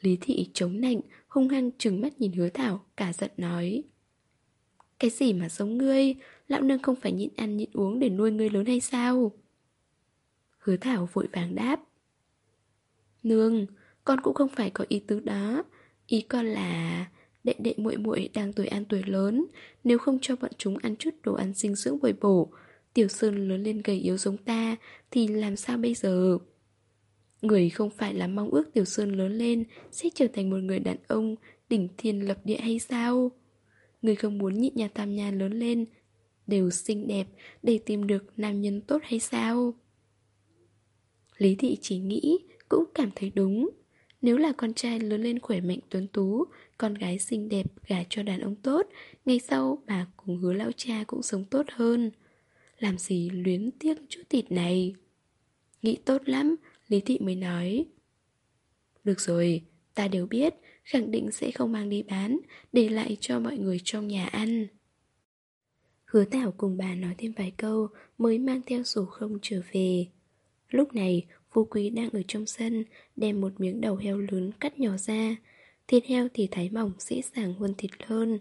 Lý thị chống nạnh Hung hăng trừng mắt nhìn hứa Thảo Cả giận nói. Cái gì mà giống ngươi? Lão nương không phải nhịn ăn nhịn uống để nuôi ngươi lớn hay sao? Hứa Thảo vội vàng đáp. Nương, Con cũng không phải có ý tứ đó. Ý con là Đệ đệ muội muội đang tuổi ăn tuổi lớn, Nếu không cho bọn chúng ăn chút đồ ăn dinh dưỡng bồi bổ, Tiểu Sơn lớn lên gầy yếu giống ta, Thì làm sao bây giờ? Người không phải là mong ước Tiểu Sơn lớn lên Sẽ trở thành một người đàn ông, Đỉnh thiên lập địa hay sao? Người không muốn nhị nhà tam nhà lớn lên, đều xinh đẹp để tìm được nam nhân tốt hay sao? Lý thị chỉ nghĩ, cũng cảm thấy đúng. Nếu là con trai lớn lên khỏe mạnh tuấn tú, con gái xinh đẹp gả cho đàn ông tốt, ngày sau bà cùng hứa lão cha cũng sống tốt hơn. Làm gì luyến tiếc chút thịt này? Nghĩ tốt lắm, Lý thị mới nói. Được rồi, ta đều biết, khẳng định sẽ không mang đi bán, để lại cho mọi người trong nhà ăn. Hứa Tảo cùng bà nói thêm vài câu mới mang theo sổ không trở về. Lúc này, Phú Quý đang ở trong sân, đem một miếng đầu heo lớn cắt nhỏ ra. Thịt heo thì thái mỏng dễ dàng hơn thịt hơn.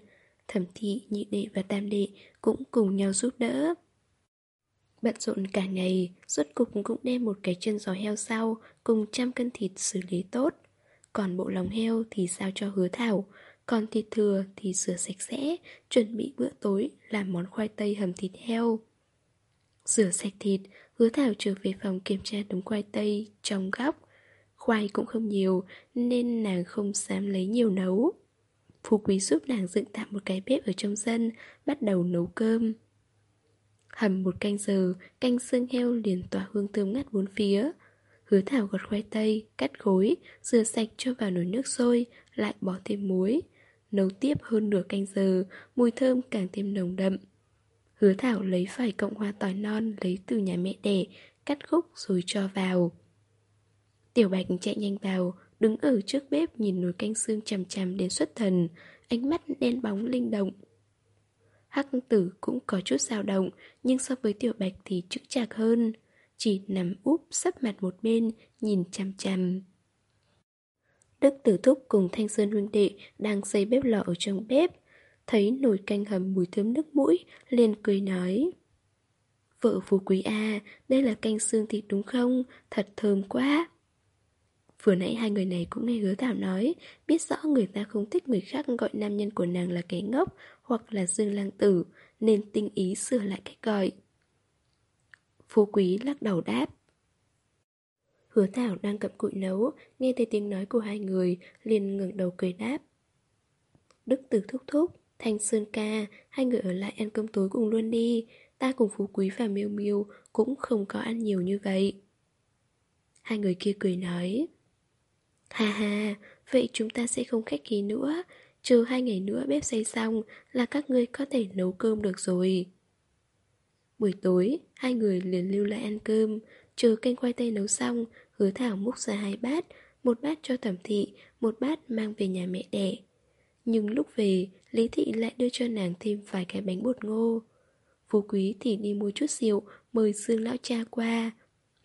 Thẩm thị, nhị đệ và tam đệ cũng cùng nhau giúp đỡ. Bận rộn cả ngày, rốt cục cũng đem một cái chân giò heo sau cùng trăm cân thịt xử lý tốt. Còn bộ lòng heo thì sao cho hứa thảo, còn thịt thừa thì rửa sạch sẽ, chuẩn bị bữa tối làm món khoai tây hầm thịt heo. Rửa sạch thịt, hứa thảo trở về phòng kiểm tra đống khoai tây trong góc. Khoai cũng không nhiều nên nàng không dám lấy nhiều nấu. Phú Quý giúp nàng dựng tạm một cái bếp ở trong sân, bắt đầu nấu cơm. Hầm một canh giờ, canh xương heo liền tỏa hương thơm ngát bốn phía. Hứa thảo gọt khoai tây, cắt khối, rửa sạch cho vào nồi nước sôi, lại bỏ thêm muối. Nấu tiếp hơn nửa canh giờ Mùi thơm càng thêm nồng đậm Hứa Thảo lấy phải cộng hoa tỏi non Lấy từ nhà mẹ đẻ, Cắt khúc rồi cho vào. Tiểu Bạch chạy nhanh vào, Đứng ở trước bếp nhìn nồi canh xương chằm chằm đến xuất thần, Ánh mắt đen bóng linh động. Hắc tử cũng có chút dao động, Nhưng so với Tiểu Bạch thì chững chạc hơn, Chỉ nằm úp sấp mặt một bên, Nhìn chằm chằm. Đức Tử Thúc cùng Thanh Sơn huynh đệ đang xây bếp lò ở trong bếp. Thấy nồi canh hầm mùi thơm nước mũi, liền cười nói. Vợ phú quý à, đây là canh xương thịt đúng không? Thật thơm quá. Vừa nãy hai người này cũng nghe hứa thảo nói, biết rõ người ta không thích người khác gọi nam nhân của nàng là cái ngốc hoặc là dương lang tử, nên tinh ý sửa lại cách gọi. Phú quý lắc đầu đáp. Hứa Thảo đang cầm cụi nấu, nghe thấy tiếng nói của hai người, liền ngẩng đầu cười đáp. Đức Tử thúc thúc, Thanh Sơn ca, hai người ở lại ăn cơm tối cùng luôn đi, ta cùng Phú Quý và Miêu Miêu cũng không có ăn nhiều như vậy. Hai người kia cười nói. Ha ha, vậy chúng ta sẽ không khách khí nữa, chờ hai ngày nữa bếp xây xong là các ngươi có thể nấu cơm được rồi. Buổi tối, hai người liền lưu lại ăn cơm, chờ canh khoai tây nấu xong, Hứa Thảo múc ra hai bát Một bát cho thẩm thị Một bát mang về nhà mẹ đẻ nhưng lúc về, Lý thị lại đưa cho nàng thêm vài cái bánh bột ngô. Phú quý thì đi mua chút rượu, Mời Dương lão cha qua.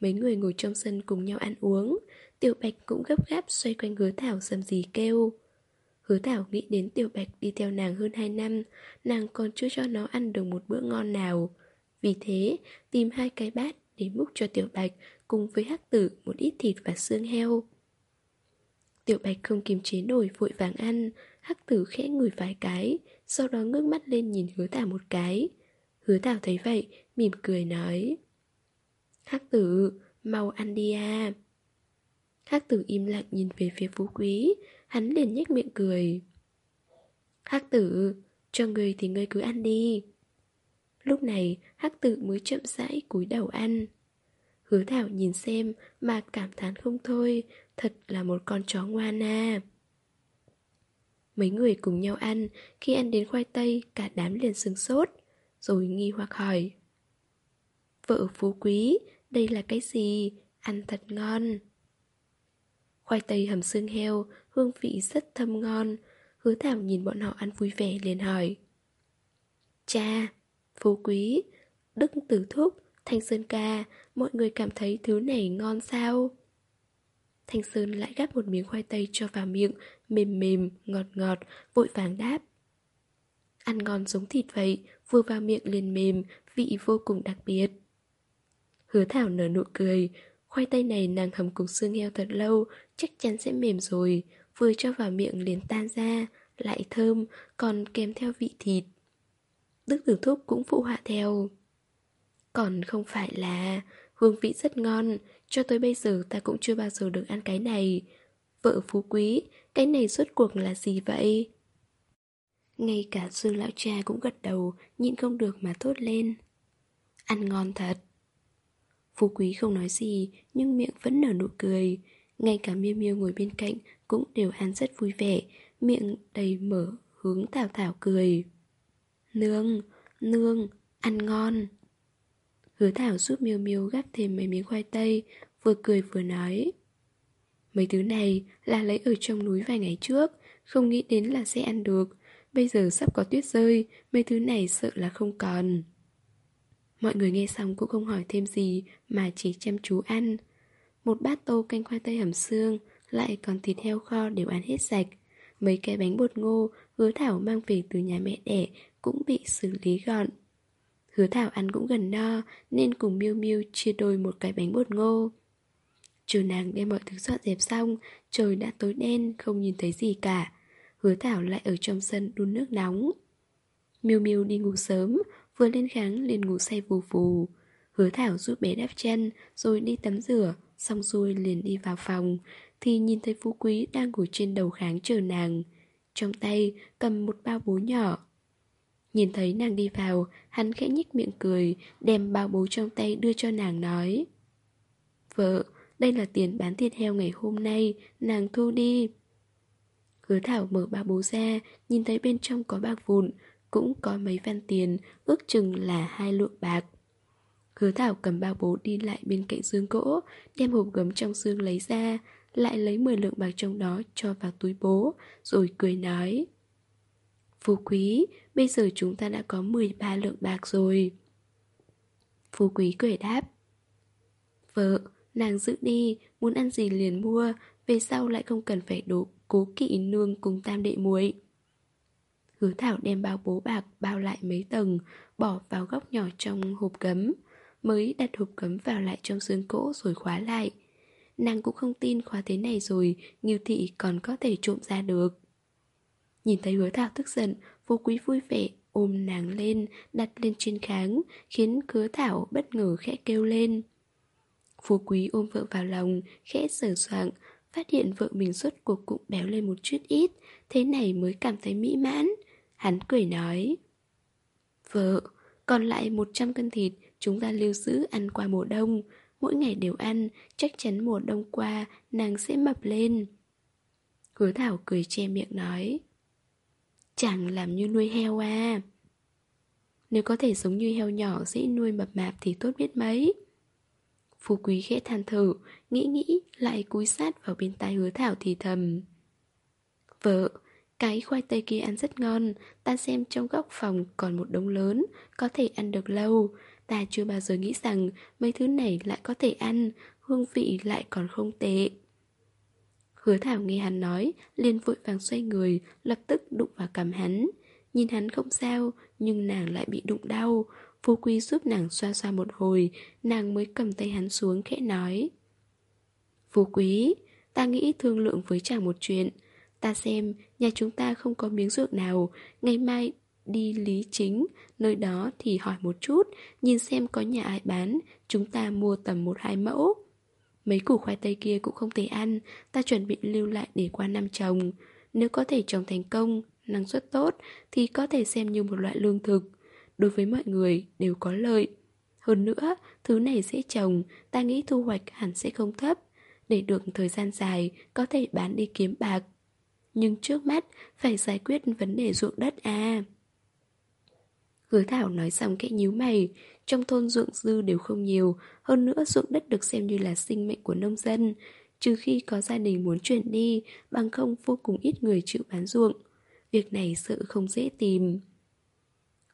Mấy người ngồi trong sân cùng nhau ăn uống. Tiểu Bạch cũng gấp gáp xoay quanh hứa Thảo dầm gì kêu. Hứa Thảo nghĩ đến Tiểu Bạch đi theo nàng hơn 2 năm, Nàng còn chưa cho nó ăn được một bữa ngon nào. Vì thế, tìm hai cái bát để múc cho Tiểu Bạch Cùng với hắc tử, một ít thịt và xương heo. Tiểu Bạch không kiềm chế nổi vội vàng ăn Hắc tử khẽ ngửi vài cái Sau đó ngước mắt lên nhìn hứa Thảo một cái. Hứa Thảo thấy vậy Mỉm cười nói Hắc tử, mau ăn đi à. Hắc tử im lặng nhìn về phía phú quý Hắn liền nhếch miệng cười. Hắc tử, cho người thì ngươi cứ ăn đi. Lúc này Hắc tử mới chậm rãi cúi đầu ăn. Hứa thảo nhìn xem mà cảm thán không thôi Thật là một con chó ngoan à. Mấy người cùng nhau ăn, Khi ăn đến khoai tây, Cả đám liền sừng sốt, Rồi nghi hoặc hỏi. Vợ phú quý, Đây là cái gì? Ăn thật ngon. Khoai tây hầm xương heo, Hương vị rất thơm ngon. Hứa thảo nhìn bọn họ ăn vui vẻ liền hỏi. Cha, Phú quý, Đức tử thúc, Thanh Sơn ca, Mọi người cảm thấy thứ này ngon sao? Thanh Sơn lại gắp một miếng khoai tây cho vào miệng Mềm mềm, ngọt ngọt, vội vàng đáp. Ăn ngon giống thịt vậy Vừa vào miệng liền mềm Vị vô cùng đặc biệt. Hứa Thảo nở nụ cười Khoai tây này nàng hầm cùng xương heo thật lâu Chắc chắn sẽ mềm rồi Vừa cho vào miệng liền tan ra Lại thơm Còn kèm theo vị thịt. Đức tử thúc cũng phụ họa theo. Còn không phải là Hương vị rất ngon Cho tới bây giờ ta cũng chưa bao giờ được ăn cái này. Vợ phú quý cái này suốt cuộc là gì vậy? Ngay cả Dương lão cha cũng gật đầu Nhịn không được mà thốt lên. Ăn ngon thật. Phú quý không nói gì Nhưng miệng vẫn nở nụ cười. Ngay cả miêu miêu ngồi bên cạnh Cũng đều ăn rất vui vẻ Miệng đầy mở hướng Thảo Thảo cười. Nương, nương, ăn ngon. Hứa Thảo giúp miêu miêu gắp thêm mấy miếng khoai tây Vừa cười vừa nói. Mấy thứ này là lấy ở trong núi vài ngày trước, Không nghĩ đến là sẽ ăn được. Bây giờ sắp có tuyết rơi, Mấy thứ này sợ là không còn. Mọi người nghe xong cũng không hỏi thêm gì, Mà chỉ chăm chú ăn. Một bát tô canh khoai tây hầm xương, Lại còn thịt heo kho đều ăn hết sạch. Mấy cái bánh bột ngô, Hứa Thảo mang về từ nhà mẹ đẻ Cũng bị xử lý gọn. Hứa Thảo ăn cũng gần no, Nên cùng Miêu Miêu chia đôi một cái bánh bột ngô. Chờ nàng đem mọi thứ dọn dẹp xong, Trời đã tối đen, Không nhìn thấy gì cả. Hứa Thảo lại ở trong sân đun nước nóng. Miêu Miêu đi ngủ sớm, Vừa lên kháng liền ngủ say vù vù Hứa Thảo giúp bé đắp chân, Rồi đi tắm rửa, Xong xuôi liền đi vào phòng, Thì nhìn thấy Phú Quý đang ngồi trên đầu kháng chờ nàng. Trong tay cầm một bao bố nhỏ. Nhìn thấy nàng đi vào, Hắn khẽ nhích miệng cười, Đem bao bố trong tay đưa cho nàng nói, Vợ đây là tiền bán thịt heo ngày hôm nay Nàng thu đi Hứa Thảo mở bao bố ra Nhìn thấy bên trong có bạc vụn cũng có mấy văn tiền, ước chừng là hai lượng bạc. Hứa Thảo cầm bao bố đi lại bên cạnh dương gỗ, đem hộp gấm trong xương lấy ra, lại lấy 10 lượng bạc trong đó cho vào túi bố, rồi cười nói. Phú Quý, bây giờ chúng ta đã có 13 lượng bạc rồi. Phú Quý cười đáp. Vợ, nàng giữ đi, muốn ăn gì liền mua, về sau lại không cần phải đổ cố kỵ nương cùng tam đệ muội. Hứa Thảo đem bao bố bạc bao lại mấy tầng, bỏ vào góc nhỏ trong hộp cấm, mới đặt hộp cấm vào lại trong xương cỗ rồi khóa lại. Nàng cũng không tin khóa thế này rồi, Nghiêu Thị còn có thể trộm ra được. Nhìn thấy hứa Thảo tức giận, vô quý vui vẻ, ôm nàng lên, đặt lên trên kháng, khiến hứa Thảo bất ngờ khẽ kêu lên. Phú quý ôm vợ vào lòng, khẽ sờ soạng, phát hiện vợ mình suốt cuộc cũng béo lên một chút ít, thế này mới cảm thấy mỹ mãn. Hắn cười nói Vợ, còn lại 100 cân thịt chúng ta lưu giữ ăn qua mùa đông. Mỗi ngày đều ăn, chắc chắn mùa đông qua nàng sẽ mập lên. Hứa Thảo cười che miệng nói Chẳng làm như nuôi heo à. Nếu có thể sống như heo nhỏ dễ nuôi mập mạp thì tốt biết mấy. Phú quý khẽ than thở, nghĩ nghĩ lại cúi sát vào bên tai hứa Thảo thì thầm Vợ, cái khoai tây kia ăn rất ngon Ta xem trong góc phòng còn một đống lớn Có thể ăn được lâu Ta chưa bao giờ nghĩ rằng mấy thứ này lại có thể ăn, hương vị lại còn không tệ. Hứa Thảo nghe hắn nói, liền vội vàng xoay người, lập tức đụng vào cầm hắn. Nhìn hắn không sao, nhưng nàng lại bị đụng đau. Phú Quý giúp nàng xoa xoa một hồi, nàng mới cầm tay hắn xuống khẽ nói. Phú Quý, ta nghĩ thương lượng với chàng một chuyện. Ta xem, nhà chúng ta không có miếng ruộng nào, ngày mai đi lý chính, nơi đó thì hỏi một chút, nhìn xem có nhà ai bán, chúng ta mua tầm một hai mẫu. Mấy củ khoai tây kia cũng không thể ăn, ta chuẩn bị lưu lại để qua năm trồng. Nếu có thể trồng thành công, năng suất tốt, thì có thể xem như một loại lương thực. Đối với mọi người đều có lợi. Hơn nữa, thứ này dễ trồng, ta nghĩ thu hoạch hẳn sẽ không thấp. Để được thời gian dài, có thể bán đi kiếm bạc. Nhưng trước mắt, phải giải quyết vấn đề ruộng đất à. Hứa Thảo nói xong kẽ nhíu mày Trong thôn ruộng dư đều không nhiều Hơn nữa ruộng đất được xem như là sinh mệnh của nông dân Trừ khi có gia đình muốn chuyển đi Bằng không vô cùng ít người chịu bán ruộng Việc này sợ không dễ tìm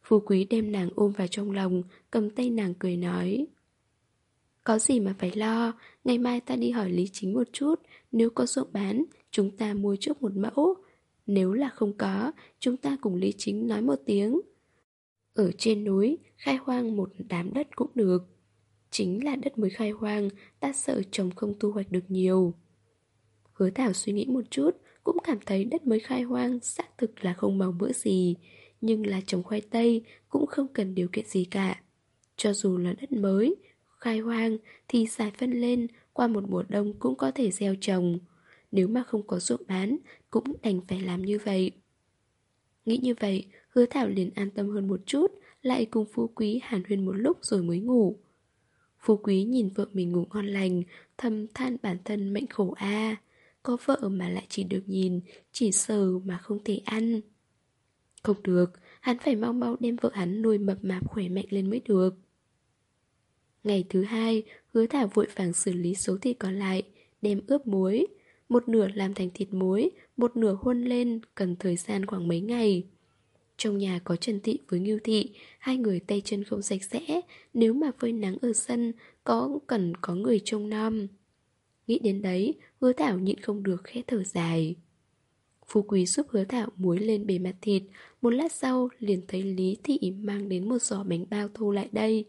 Phú quý đem nàng ôm vào trong lòng Cầm tay nàng cười nói Có gì mà phải lo Ngày mai ta đi hỏi Lý Chính một chút Nếu có ruộng bán Chúng ta mua trước một mẫu Nếu là không có Chúng ta cùng Lý Chính nói một tiếng ở trên núi, khai hoang một đám đất cũng được. Chính là đất mới khai hoang, ta sợ trồng không thu hoạch được nhiều. Hứa Thảo suy nghĩ một chút, cũng cảm thấy đất mới khai hoang xác thực là không màu mỡ gì, nhưng là trồng khoai tây cũng không cần điều kiện gì cả. Cho dù là đất mới, khai hoang thì xài phân lên, qua một mùa đông cũng có thể gieo trồng. Nếu mà không có ruộng bán, cũng đành phải làm như vậy. Nghĩ như vậy, Hứa Thảo liền an tâm hơn một chút Lại cùng Phú Quý hàn huyên một lúc rồi mới ngủ Phú Quý nhìn vợ mình ngủ ngon lành Thầm than bản thân mệnh khổ a Có vợ mà lại chỉ được nhìn Chỉ sờ mà không thể ăn không được Hắn phải mau mau đem vợ hắn nuôi mập mạp khỏe mạnh lên mới được Ngày thứ hai Hứa Thảo vội vàng xử lý số thịt còn lại Đem ướp muối Một nửa làm thành thịt muối Một nửa huân lên Cần thời gian khoảng mấy ngày trong nhà có Trần Thị với Ngưu Thị, hai người tay chân không sạch sẽ, nếu mà phơi nắng ở sân, có cần có người trông nom. Nghĩ đến đấy, hứa thảo nhịn không được khẽ thở dài. Phú Quý giúp hứa thảo muối lên bề mặt thịt, một lát sau liền thấy Lý Thị mang đến một giỏ bánh bao thu lại đây.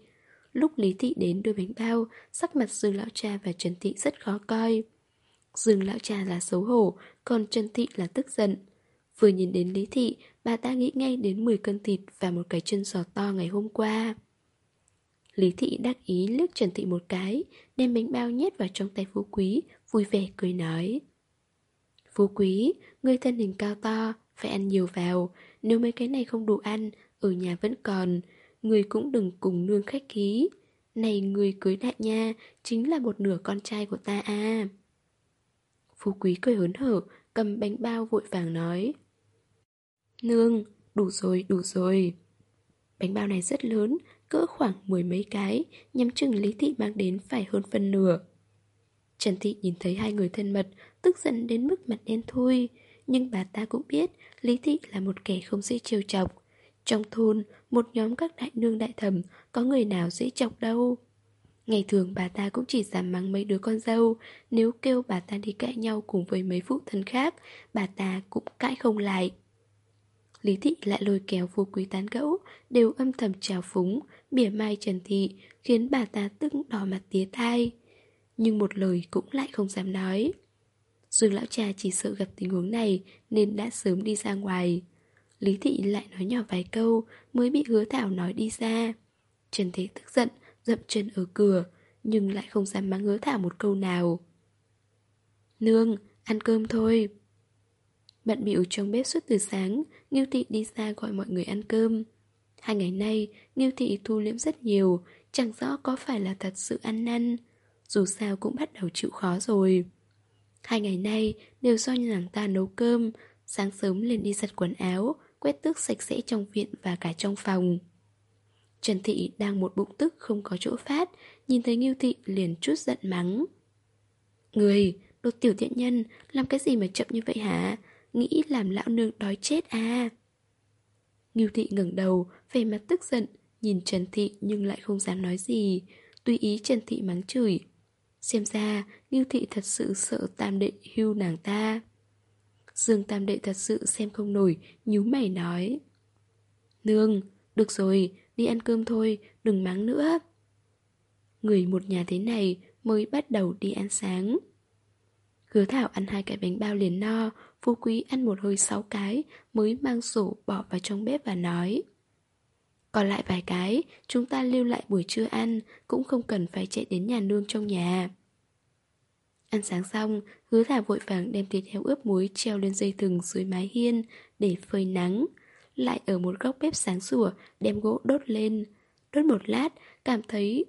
Lúc Lý Thị đến đưa bánh bao, sắc mặt Dương Lão Cha và Trần Thị rất khó coi. Dương Lão Cha là xấu hổ, còn Trần Thị là tức giận. Vừa nhìn đến Lý Thị, bà ta nghĩ ngay đến 10 cân thịt và một cái chân giò to ngày hôm qua. Lý Thị đắc ý liếc Trần Thị một cái, đem bánh bao nhét vào trong tay Phú Quý, vui vẻ cười nói. Phú Quý, người thân hình cao to, phải ăn nhiều vào, nếu mấy cái này không đủ ăn, ở nhà vẫn còn, người cũng đừng cùng nương khách khí Này người cưới đại nha, chính là một nửa con trai của ta à. Phú Quý cười hớn hở, cầm bánh bao vội vàng nói. Nương, đủ rồi, đủ rồi. Bánh bao này rất lớn, cỡ khoảng mười mấy cái, nhắm chừng Lý Thị mang đến phải hơn phân nửa. Trần Thị nhìn thấy hai người thân mật, tức giận đến mức mặt đen thui. Nhưng bà ta cũng biết Lý Thị là một kẻ không dễ trêu chọc. Trong thôn, một nhóm các đại nương đại thẩm có người nào dễ chọc đâu. Ngày thường bà ta cũng chỉ dám mắng mấy đứa con dâu Nếu kêu bà ta đi cãi nhau cùng với mấy phụ thân khác Bà ta cũng cãi không lại Lý Thị lại lôi kéo vô quý tán gẫu Đều âm thầm trào phúng Bỉa mai Trần Thị Khiến bà ta tức đỏ mặt tía thai Nhưng một lời cũng lại không dám nói Dương lão cha chỉ sợ gặp tình huống này Nên đã sớm đi ra ngoài. Lý Thị lại nói nhỏ vài câu Mới bị hứa thảo nói đi ra. Trần Thị tức giận Dậm chân ở cửa Nhưng lại không dám mắng hứa thảo một câu nào. Nương, ăn cơm thôi. Bận bịu trong bếp suốt từ sáng Nghiêu thị đi ra gọi mọi người ăn cơm. Hai ngày nay Nghiêu thị thu liễm rất nhiều Chẳng rõ có phải là thật sự ăn năn. Dù sao cũng bắt đầu chịu khó rồi. Hai ngày nay đều do nàng ta nấu cơm. Sáng sớm liền đi giặt quần áo Quét tước sạch sẽ trong viện và cả trong phòng. Trần Thị đang một bụng tức không có chỗ phát Nhìn thấy Nghiêu Thị liền chút giận mắng. Người, đột tiểu thiện nhân Làm cái gì mà chậm như vậy hả? Nghĩ làm lão nương đói chết à? Ngưu thị ngẩng đầu Về mặt tức giận nhìn Trần Thị nhưng lại không dám nói gì, tùy ý Trần Thị mắng chửi. Xem ra, Ngưu Thị thật sự sợ tam đệ hưu nàng ta. Dương tam đệ thật sự xem không nổi, nhíu mày nói. Nương, được rồi, đi ăn cơm thôi, đừng mắng nữa. Người một nhà thế này mới bắt đầu đi ăn sáng. Hứa Thảo ăn hai cái bánh bao liền no, Phú Quý ăn một hơi sáu cái, mới mang sổ bỏ vào trong bếp và nói. Còn lại vài cái, chúng ta lưu lại buổi trưa ăn, cũng không cần phải chạy đến nhà nương trong nhà. Ăn sáng xong, hứa thả vội vàng đem thịt heo ướp muối treo lên dây thừng dưới mái hiên để phơi nắng. Lại ở một góc bếp sáng sủa, đem gỗ đốt lên. Đốt một lát, cảm thấy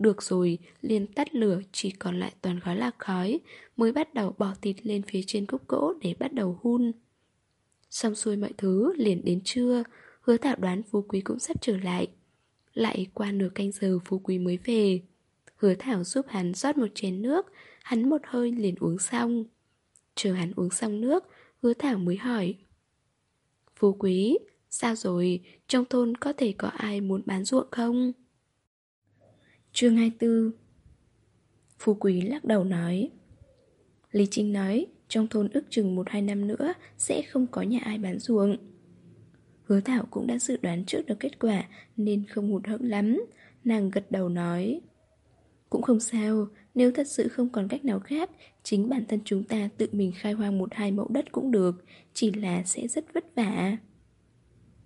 được rồi, liền tắt lửa chỉ còn lại toàn khói là khói, mới bắt đầu bỏ thịt lên phía trên cốc gỗ để bắt đầu hun. Xong xuôi mọi thứ, liền đến trưa, hứa thảo đoán Phú Quý cũng sắp trở lại. Lại qua nửa canh giờ Phú Quý mới về. Hứa thảo giúp hắn rót một chén nước, hắn một hơi liền uống xong. Chờ hắn uống xong nước, hứa thảo mới hỏi. Phú Quý, sao rồi, trong thôn có thể có ai muốn bán ruộng không? Chương 24 Phú Quý lắc đầu nói Lý Trinh nói, trong thôn ước chừng 1-2 năm nữa sẽ không có nhà ai bán ruộng. Hứa Thảo cũng đã dự đoán trước được kết quả nên không hụt hẫng lắm. Nàng gật đầu nói cũng không sao, nếu thật sự không còn cách nào khác Chính bản thân chúng ta tự mình khai hoang một hai mẫu đất cũng được Chỉ là sẽ rất vất vả.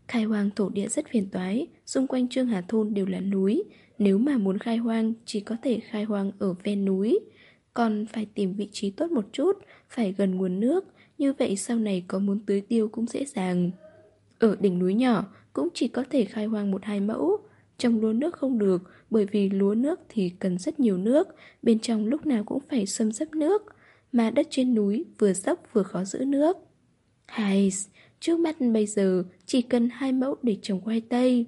Khai hoang thổ địa rất phiền toái Xung quanh Trương Hà Thôn đều là núi. Nếu mà muốn khai hoang Chỉ có thể khai hoang ở ven núi. Còn phải tìm vị trí tốt một chút Phải gần nguồn nước Như vậy sau này có muốn tưới tiêu cũng dễ dàng. Ở đỉnh núi nhỏ Cũng chỉ có thể khai hoang một hai mẫu. Trong lúa nước không được Bởi vì lúa nước thì cần rất nhiều nước Bên trong lúc nào cũng phải xâm xấp nước Mà đất trên núi vừa dốc vừa khó giữ nước. Hay, trước mắt bây giờ chỉ cần hai mẫu để trồng khoai tây.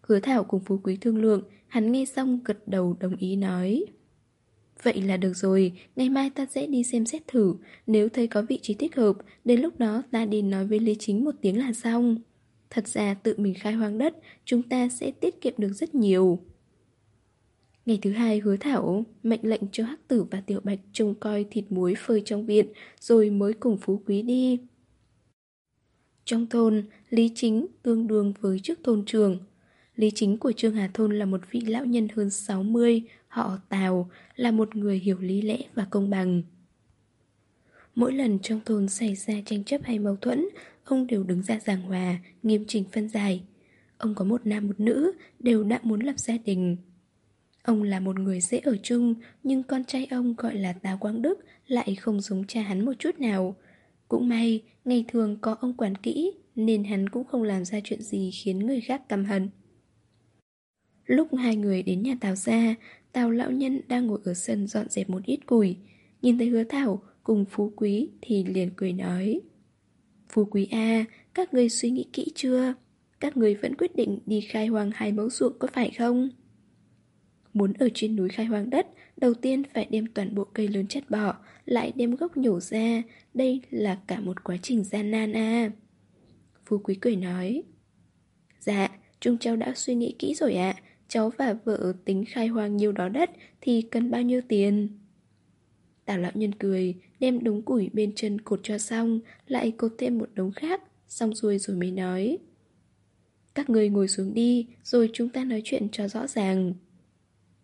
Hứa Thảo cùng Phú Quý thương lượng Hắn nghe xong gật đầu đồng ý nói. Vậy là được rồi, ngày mai ta sẽ đi xem xét thử Nếu thấy có vị trí thích hợp Đến lúc đó ta đi nói với Lý Chính một tiếng là xong. Thật ra tự mình khai hoang đất Chúng ta sẽ tiết kiệm được rất nhiều Ngày thứ hai hứa thảo mệnh lệnh cho Hắc Tử và Tiểu Bạch trông coi thịt muối phơi trong viện rồi mới cùng Phú Quý đi. Trong thôn, Lý Chính tương đương với trước thôn trường. Lý Chính của Trương Hà Thôn là một vị lão nhân hơn 60, họ Tào, là một người hiểu lý lẽ và công bằng. Mỗi lần trong thôn xảy ra tranh chấp hay mâu thuẫn, ông đều đứng ra giảng hòa, nghiêm chỉnh phân giải. Ông có một nam một nữ, đều đã muốn lập gia đình. Ông là một người dễ ở chung, nhưng con trai ông gọi là Tào Quang Đức lại không giống cha hắn một chút nào. Cũng may, ngày thường có ông quản kỹ, nên hắn cũng không làm ra chuyện gì khiến người khác căm hận. Lúc hai người đến nhà Tào ra, Tào lão nhân đang ngồi ở sân dọn dẹp một ít củi. Nhìn thấy hứa Thảo cùng Phú Quý thì liền cười nói. Phú Quý A, các người suy nghĩ kỹ chưa? Các người vẫn quyết định đi khai hoang hai mẫu ruộng có phải không? Muốn ở trên núi khai hoang đất, đầu tiên phải đem toàn bộ cây lớn chặt bỏ, lại đem gốc nhổ ra. Đây là cả một quá trình gian nan à. Phú Quý cười nói. Dạ, Trung Châu đã suy nghĩ kỹ rồi ạ. Cháu và vợ tính khai hoang nhiêu đó đất thì cần bao nhiêu tiền? Tào lão nhân cười, đem đống củi bên chân cột cho xong, lại cột thêm một đống khác, xong xuôi rồi mới nói. Các người ngồi xuống đi, rồi chúng ta nói chuyện cho rõ ràng.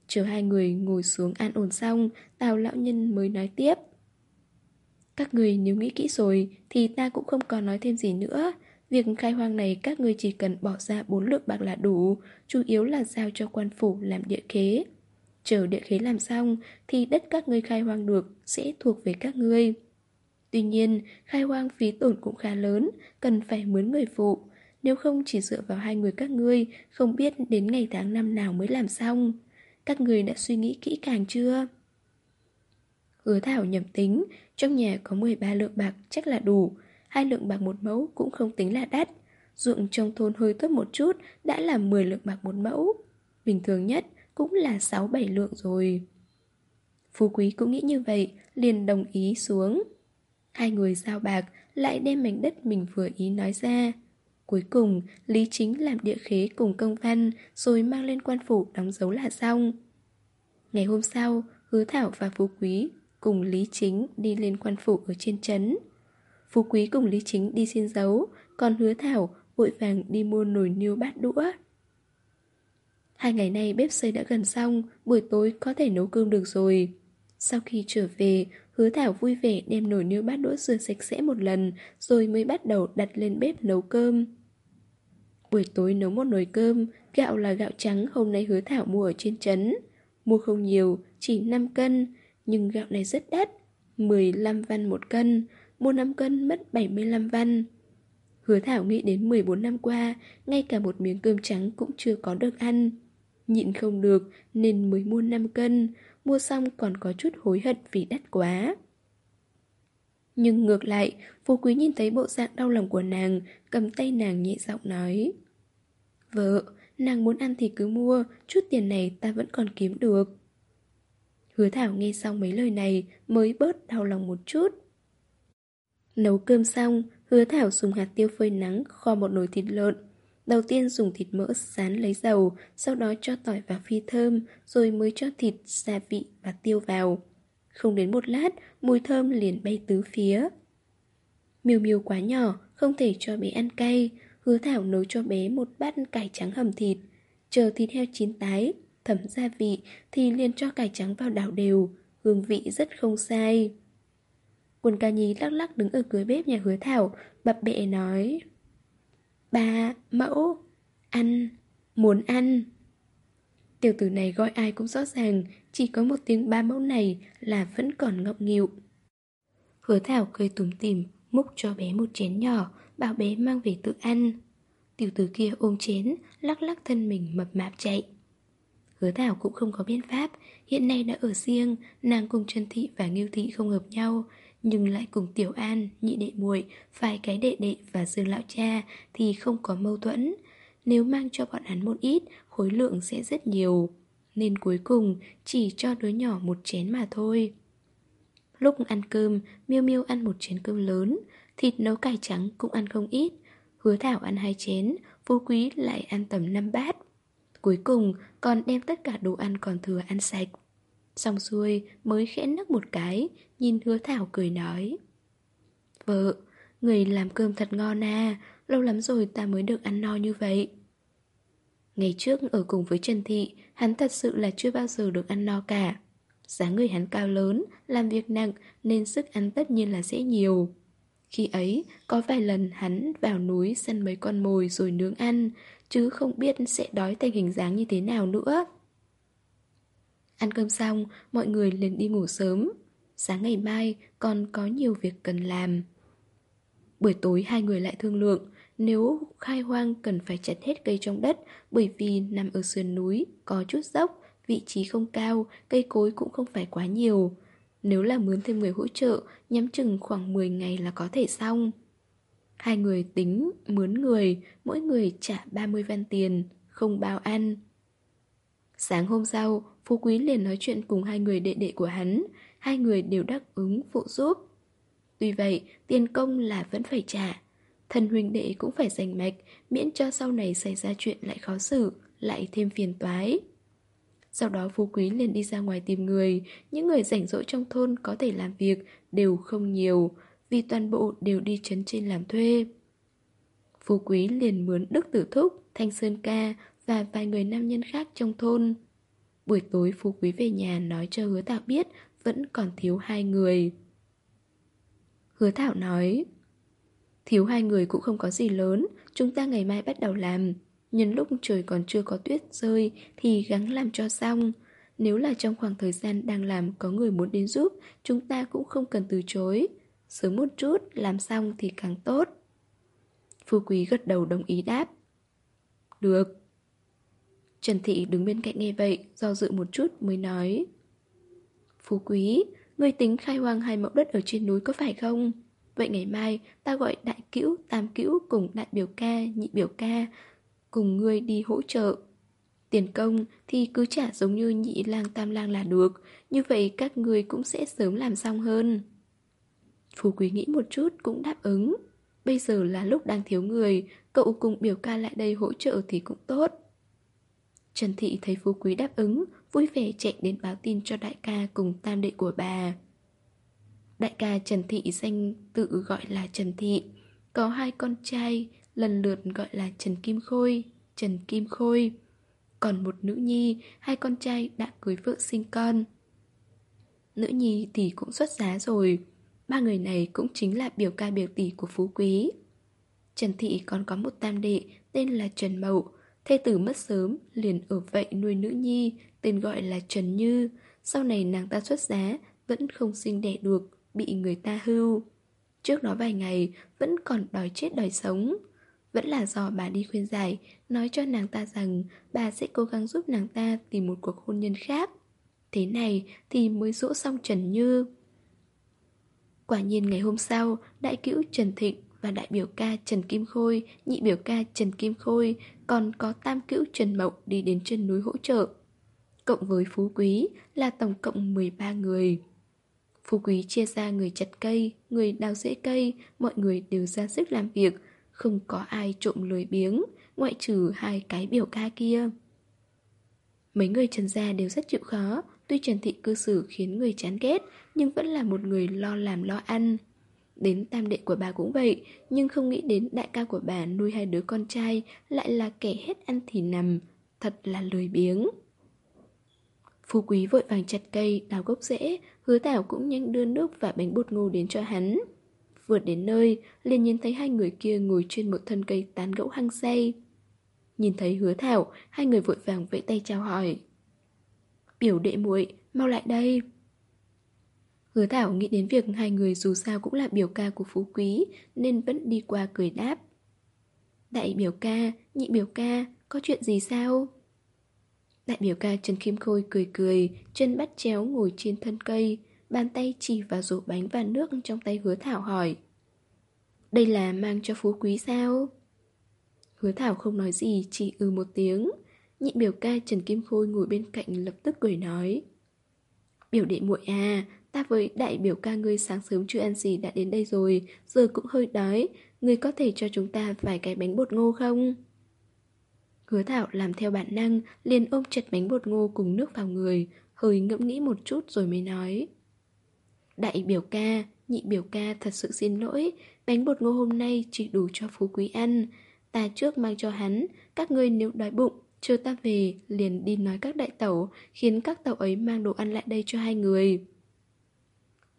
Chờ hai người ngồi xuống an ổn xong, Tào lão nhân mới nói tiếp. Các người nếu nghĩ kỹ rồi, thì ta cũng không còn nói thêm gì nữa. Việc khai hoang này các người chỉ cần bỏ ra bốn lượng bạc là đủ, chủ yếu là giao cho quan phủ làm địa kế. Chờ địa khế làm xong thì đất các ngươi khai hoang được sẽ thuộc về các ngươi. Tuy nhiên, khai hoang phí tổn cũng khá lớn, cần phải mướn người phụ. Nếu không chỉ dựa vào hai người các ngươi, không biết đến ngày tháng năm nào mới làm xong. Các ngươi đã suy nghĩ kỹ càng chưa? Hứa Thảo nhầm tính, trong nhà có 13 lượng bạc chắc là đủ, hai lượng bạc một mẫu cũng không tính là đắt. Ruộng trong thôn hơi thấp một chút đã là 10 lượng bạc một mẫu. Bình thường nhất cũng là 6-7 lượng rồi. Phú Quý cũng nghĩ như vậy, liền đồng ý xuống. Hai người giao bạc, lại đem mảnh đất mình vừa ý nói ra. Cuối cùng, Lý Chính làm địa khế cùng công văn rồi mang lên quan phủ đóng dấu là xong. Ngày hôm sau, Hứa Thảo và Phú Quý cùng Lý Chính đi lên quan phủ ở trên trấn. Phú Quý cùng Lý Chính đi xin dấu, còn Hứa Thảo vội vàng đi mua nồi niêu bát đũa. Hai ngày nay bếp xây đã gần xong, buổi tối có thể nấu cơm được rồi. Sau khi trở về, hứa thảo vui vẻ đem nồi niêu bát đũa rửa sạch sẽ một lần, rồi mới bắt đầu đặt lên bếp nấu cơm. Buổi tối nấu một nồi cơm, gạo là gạo trắng hôm nay hứa thảo mua ở trên trấn. Mua không nhiều, chỉ 5 cân, nhưng gạo này rất đắt, 15 văn một cân, mua 5 cân mất 75 văn. Hứa Thảo nghĩ đến 14 năm qua, ngay cả một miếng cơm trắng cũng chưa có được ăn. Nhịn không được nên mới mua 5 cân, mua xong còn có chút hối hận vì đắt quá. Nhưng ngược lại, Phú Quý nhìn thấy bộ dạng đau lòng của nàng, cầm tay nàng nhẹ giọng nói. Vợ, nàng muốn ăn thì cứ mua, chút tiền này ta vẫn còn kiếm được. Hứa Thảo nghe xong mấy lời này mới bớt đau lòng một chút. Nấu cơm xong, Hứa Thảo dùng hạt tiêu phơi nắng kho một nồi thịt lợn. Đầu tiên dùng thịt mỡ sán lấy dầu, sau đó cho tỏi và phi thơm, rồi mới cho thịt, gia vị và tiêu vào. Không đến một lát, mùi thơm liền bay tứ phía. Miêu miêu quá nhỏ, không thể cho bé ăn cay. Hứa Thảo nấu cho bé một bát cải trắng hầm thịt. Chờ thịt heo chín tái, thấm gia vị thì liền cho cải trắng vào đảo đều. Hương vị rất không sai. Quân ca nhi lắc lắc đứng ở cửa bếp nhà hứa Thảo, bập bẹ nói. Ba, mẫu, ăn, muốn ăn. Tiểu tử này gọi ai cũng rõ ràng, chỉ có một tiếng ba mẫu này là vẫn còn ngọng nghịu. Hứa Thảo cười tủm tìm, múc cho bé một chén nhỏ, bảo bé mang về tự ăn. Tiểu tử kia ôm chén, lắc lắc thân mình mập mạp chạy. Hứa Thảo cũng không có biện pháp, hiện nay đã ở riêng, nàng cùng Trần Thị và Nghiêu Thị không hợp nhau, nhưng lại cùng Tiểu An, nhị đệ muội, vài cái đệ đệ và Dương lão cha thì không có mâu thuẫn. Nếu mang cho bọn hắn một ít, khối lượng sẽ rất nhiều. Nên cuối cùng chỉ cho đứa nhỏ một chén mà thôi. Lúc ăn cơm, Miêu Miêu ăn một chén cơm lớn, thịt nấu cải trắng cũng ăn không ít. Hứa Thảo ăn hai chén, Phú Quý lại ăn tầm năm bát. Cuối cùng còn đem tất cả đồ ăn còn thừa ăn sạch. Xong xuôi mới khẽ nấc một cái Nhìn hứa thảo cười nói. Vợ, người làm cơm thật ngon à Lâu lắm rồi ta mới được ăn no như vậy. Ngày trước ở cùng với Trần Thị Hắn thật sự là chưa bao giờ được ăn no cả. Dáng người hắn cao lớn Làm việc nặng Nên sức ăn tất nhiên là sẽ nhiều. Khi ấy, có vài lần hắn vào núi săn mấy con mồi rồi nướng ăn, chứ không biết sẽ đói thành hình dáng như thế nào nữa. Ăn cơm xong, mọi người liền đi ngủ sớm. Sáng ngày mai còn có nhiều việc cần làm. Buổi tối hai người lại thương lượng, nếu khai hoang cần phải chặt hết cây trong đất bởi vì nằm ở sườn núi, có chút dốc, vị trí không cao, cây cối cũng không phải quá nhiều. Nếu là mướn thêm người hỗ trợ, nhắm chừng khoảng 10 ngày là có thể xong. Hai người tính, mướn người, mỗi người trả 30 văn tiền, không bao ăn. Sáng hôm sau, Phú Quý liền nói chuyện cùng hai người đệ đệ của hắn, hai người đều đáp ứng phụ giúp. Tuy vậy, tiền công là vẫn phải trả. Thần huynh đệ cũng phải giành mạch, miễn cho sau này xảy ra chuyện lại khó xử, lại thêm phiền toái. Sau đó Phú Quý liền đi ra ngoài tìm người, những người rảnh rỗi trong thôn có thể làm việc đều không nhiều, vì toàn bộ đều đi chấn trên làm thuê. Phú Quý liền mướn Đức Tử Thúc, Thanh Sơn Ca và vài người nam nhân khác trong thôn. Buổi tối Phú Quý về nhà nói cho hứa Thảo biết vẫn còn thiếu hai người. Hứa Thảo nói Thiếu hai người cũng không có gì lớn, chúng ta ngày mai bắt đầu làm. Nhân lúc trời còn chưa có tuyết rơi thì gắng làm cho xong. Nếu là trong khoảng thời gian đang làm có người muốn đến giúp, chúng ta cũng không cần từ chối. Sớm một chút, làm xong thì càng tốt. phú Quý gật đầu đồng ý đáp. Được. Trần Thị đứng bên cạnh nghe vậy, do dự một chút mới nói. Phú Quý, ngươi tính khai hoang hai mẫu đất ở trên núi có phải không? Vậy ngày mai ta gọi đại cữu, tam cữu cùng đại biểu ca, nhị biểu ca cùng ngươi đi hỗ trợ. Tiền công thì cứ trả giống như nhị lang tam lang là được, như vậy các ngươi cũng sẽ sớm làm xong hơn. Phú Quý nghĩ một chút cũng đáp ứng. Bây giờ là lúc đang thiếu người, cậu cùng biểu ca lại đây hỗ trợ thì cũng tốt. Trần Thị thấy Phú Quý đáp ứng, vui vẻ chạy đến báo tin cho đại ca cùng tam đệ của bà. Đại ca Trần Thị danh tự gọi là Trần Thị, có hai con trai, lần lượt gọi là Trần Kim Khôi, Trần Kim Khôi. Còn một nữ nhi, hai con trai đã cưới vợ sinh con. Nữ nhi thì cũng xuất giá rồi, ba người này cũng chính là biểu ca biểu tỷ của Phú Quý. Trần Thị còn có một tam đệ tên là Trần Mậu, thê tử mất sớm, liền ở vậy nuôi nữ nhi, tên gọi là Trần Như. Sau này nàng ta xuất giá, vẫn không sinh đẻ được, bị người ta hưu. Trước đó vài ngày, vẫn còn đòi chết đòi sống. Vẫn là do bà đi khuyên giải, nói cho nàng ta rằng bà sẽ cố gắng giúp nàng ta tìm một cuộc hôn nhân khác. Thế này thì mới dỗ xong Trần Như. Quả nhiên ngày hôm sau, đại cữu Trần Thịnh và đại biểu ca Trần Kim Khôi, nhị biểu ca Trần Kim Khôi, còn có tam cữu Trần Mậu đi đến chân núi hỗ trợ. Cộng với Phú Quý là tổng cộng 13 người. Phú Quý chia ra người chặt cây, người đào rễ cây, mọi người đều ra sức làm việc, không có ai trộm lười biếng, ngoại trừ hai cái biểu ca kia. Mấy người Trần gia đều rất chịu khó, tuy Trần Thị cư xử khiến người chán ghét, nhưng vẫn là một người lo làm lo ăn. Đến tam đệ của bà cũng vậy, nhưng không nghĩ đến đại ca của bà nuôi hai đứa con trai lại là kẻ hết ăn thì nằm, thật là lười biếng. Phú Quý vội vàng chặt cây, đào gốc rễ, hứa tảo cũng nhanh đưa nước và bánh bột ngô đến cho hắn. Vượt đến nơi, liền nhìn thấy hai người kia ngồi trên một thân cây tán gẫu hăng say. Nhìn thấy hứa thảo, hai người vội vàng vẫy tay chào hỏi. Biểu đệ muội, mau lại đây. Hứa Thảo nghĩ đến việc hai người dù sao cũng là biểu ca của Phú Quý nên vẫn đi qua cười đáp. Đại biểu ca, nhị biểu ca, có chuyện gì sao? Đại biểu ca Trần Kim Khôi cười cười, chân bắt chéo ngồi trên thân cây, bàn tay chỉ vào rổ bánh và nước trong tay hứa Thảo hỏi. Đây là mang cho Phú Quý sao? Hứa Thảo không nói gì, chỉ ừ một tiếng. Nhị biểu ca Trần Kim Khôi ngồi bên cạnh lập tức cười nói. Biểu đệ muội à, Ta với đại biểu ca ngươi sáng sớm chưa ăn gì đã đến đây rồi, giờ cũng hơi đói, ngươi có thể cho chúng ta vài cái bánh bột ngô không? Hứa Thảo làm theo bản năng, liền ôm chặt bánh bột ngô cùng nước vào người, hơi ngẫm nghĩ một chút rồi mới nói. Đại biểu ca, nhị biểu ca thật sự xin lỗi, bánh bột ngô hôm nay chỉ đủ cho phú quý ăn. Ta trước mang cho hắn, các ngươi nếu đói bụng, chờ ta về, liền đi nói các đại tẩu, khiến các tàu ấy mang đồ ăn lại đây cho hai người.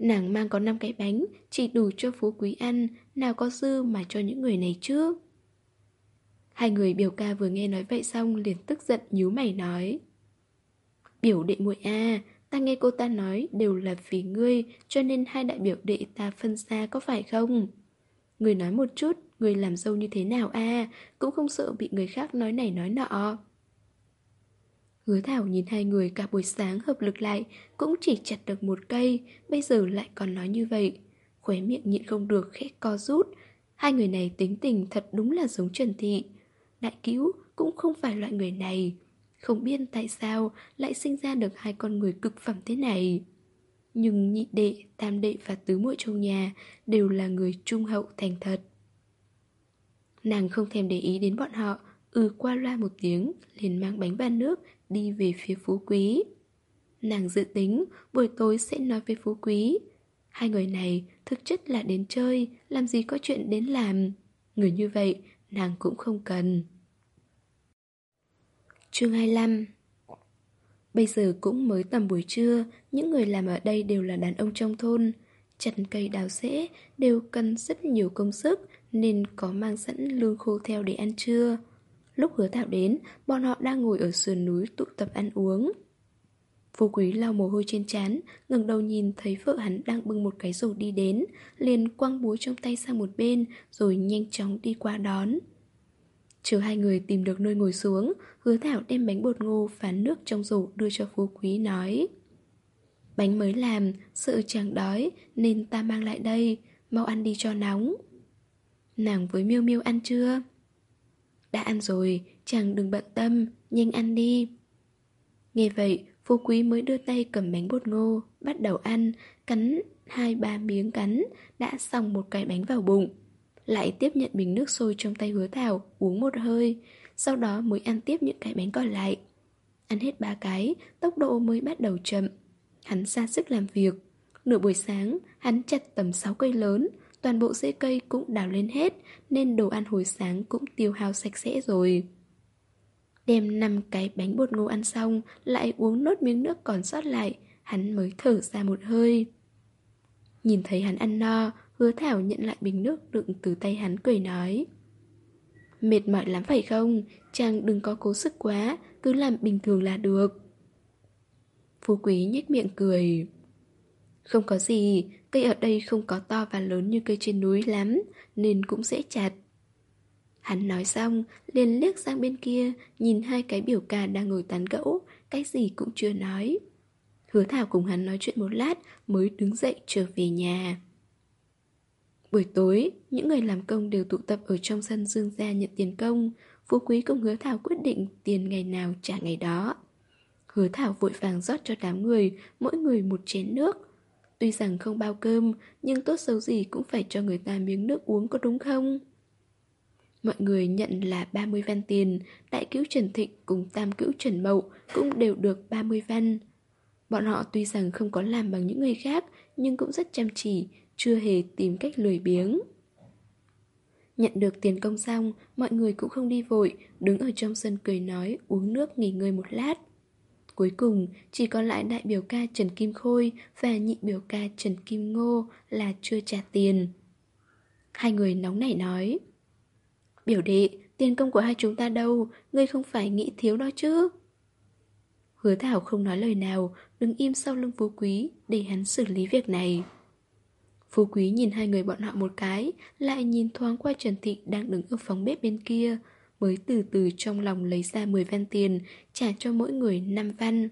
Nàng mang có 5 cái bánh, chỉ đủ cho phú quý ăn, nào có dư mà cho những người này chứ. Hai người biểu ca vừa nghe nói vậy xong liền tức giận nhíu mày nói. Biểu đệ muội a, ta nghe cô ta nói đều là vì ngươi, cho nên hai đại biểu đệ ta phân xa có phải không? Người nói một chút, người làm dâu như thế nào a, cũng không sợ bị người khác nói này nói nọ. Hứa Thảo nhìn hai người cả buổi sáng hợp lực lại Cũng chỉ chặt được một cây Bây giờ lại còn nói như vậy. Khóe miệng nhịn không được khẽ co rút. Hai người này tính tình thật đúng là giống Trần Thị. Đại cứu cũng không phải loại người này. Không biết tại sao lại sinh ra được hai con người cực phẩm thế này. Nhưng nhị đệ, tam đệ và tứ muội trong nhà Đều là người trung hậu thành thật. Nàng không thèm để ý đến bọn họ Ừ qua loa một tiếng liền mang bánh và nước đi về phía phú quý. Nàng dự tính buổi tối sẽ nói với phú quý. Hai người này thực chất là đến chơi, làm gì có chuyện đến làm. Người như vậy nàng cũng không cần. Chương 25 Bây giờ cũng mới tầm buổi trưa, những người làm ở đây đều là đàn ông trong thôn. Chặt cây đào rễ đều cần rất nhiều công sức nên có mang sẵn lương khô theo để ăn trưa. Lúc hứa thảo đến, bọn họ đang ngồi ở sườn núi tụ tập ăn uống. Phú quý lau mồ hôi trên trán, ngẩng đầu nhìn thấy vợ hắn đang bưng một cái rổ đi đến, liền quăng búa trong tay sang một bên, rồi nhanh chóng đi qua đón. Chờ hai người tìm được nơi ngồi xuống, hứa thảo đem bánh bột ngô phán nước trong rổ đưa cho phú quý nói. Bánh mới làm, sợ chàng đói, nên ta mang lại đây, mau ăn đi cho nóng. Nàng với miêu miêu ăn chưa? Đã ăn rồi, chàng đừng bận tâm, nhanh ăn đi. Nghe vậy, phú quý mới đưa tay cầm bánh bột ngô, bắt đầu ăn, cắn hai ba miếng cắn, đã xong một cái bánh vào bụng. lại tiếp nhận bình nước sôi trong tay hứa thảo, uống một hơi, sau đó mới ăn tiếp những cái bánh còn lại. Ăn hết ba cái, tốc độ mới bắt đầu chậm. Hắn ra sức làm việc. Nửa buổi sáng, hắn chặt tầm 6 cây lớn, toàn bộ rễ cây cũng đào lên hết, nên đồ ăn hồi sáng cũng tiêu hao sạch sẽ rồi. Đem 5 cái bánh bột ngô ăn xong, lại uống nốt miếng nước còn sót lại, hắn mới thở ra một hơi. Nhìn thấy hắn ăn no, hứa thảo nhận lại bình nước đựng từ tay hắn cười nói. Mệt mỏi lắm phải không? Chàng đừng có cố sức quá, cứ làm bình thường là được. Phú quý nhếch miệng cười. Không có gì, cây ở đây không có to và lớn như cây trên núi lắm, nên cũng dễ chặt. Hắn nói xong, liền liếc sang bên kia, nhìn hai cái biểu ca đang ngồi tán gẫu, cái gì cũng chưa nói. Hứa Thảo cùng hắn nói chuyện một lát mới đứng dậy trở về nhà. Buổi tối, những người làm công đều tụ tập ở trong sân dương gia nhận tiền công. Phú Quý cùng Hứa Thảo quyết định tiền ngày nào trả ngày đó. Hứa Thảo vội vàng rót cho đám người, mỗi người một chén nước. Tuy rằng không bao cơm, nhưng tốt xấu gì cũng phải cho người ta miếng nước uống có đúng không? Mọi người nhận là 30 văn tiền, đại cứu Trần Thịnh cùng tam cứu Trần Mậu cũng đều được 30 văn. Bọn họ tuy rằng không có làm bằng những người khác, nhưng cũng rất chăm chỉ, chưa hề tìm cách lười biếng. Nhận được tiền công xong, mọi người cũng không đi vội, đứng ở trong sân cười nói, uống nước nghỉ ngơi một lát. Cuối cùng, chỉ còn lại đại biểu ca Trần Kim Khôi và nhị biểu ca Trần Kim Ngô là chưa trả tiền. Hai người nóng nảy nói. Biểu đệ, tiền công của hai chúng ta đâu, ngươi không phải nghĩ thiếu đó chứ? Hứa Thảo không nói lời nào, đứng im sau lưng Phú Quý để hắn xử lý việc này. Phú Quý nhìn hai người bọn họ một cái, lại nhìn thoáng qua Trần Thị đang đứng ở phòng bếp bên kia, mới từ từ trong lòng lấy ra 10 văn tiền, trả cho mỗi người 5 văn.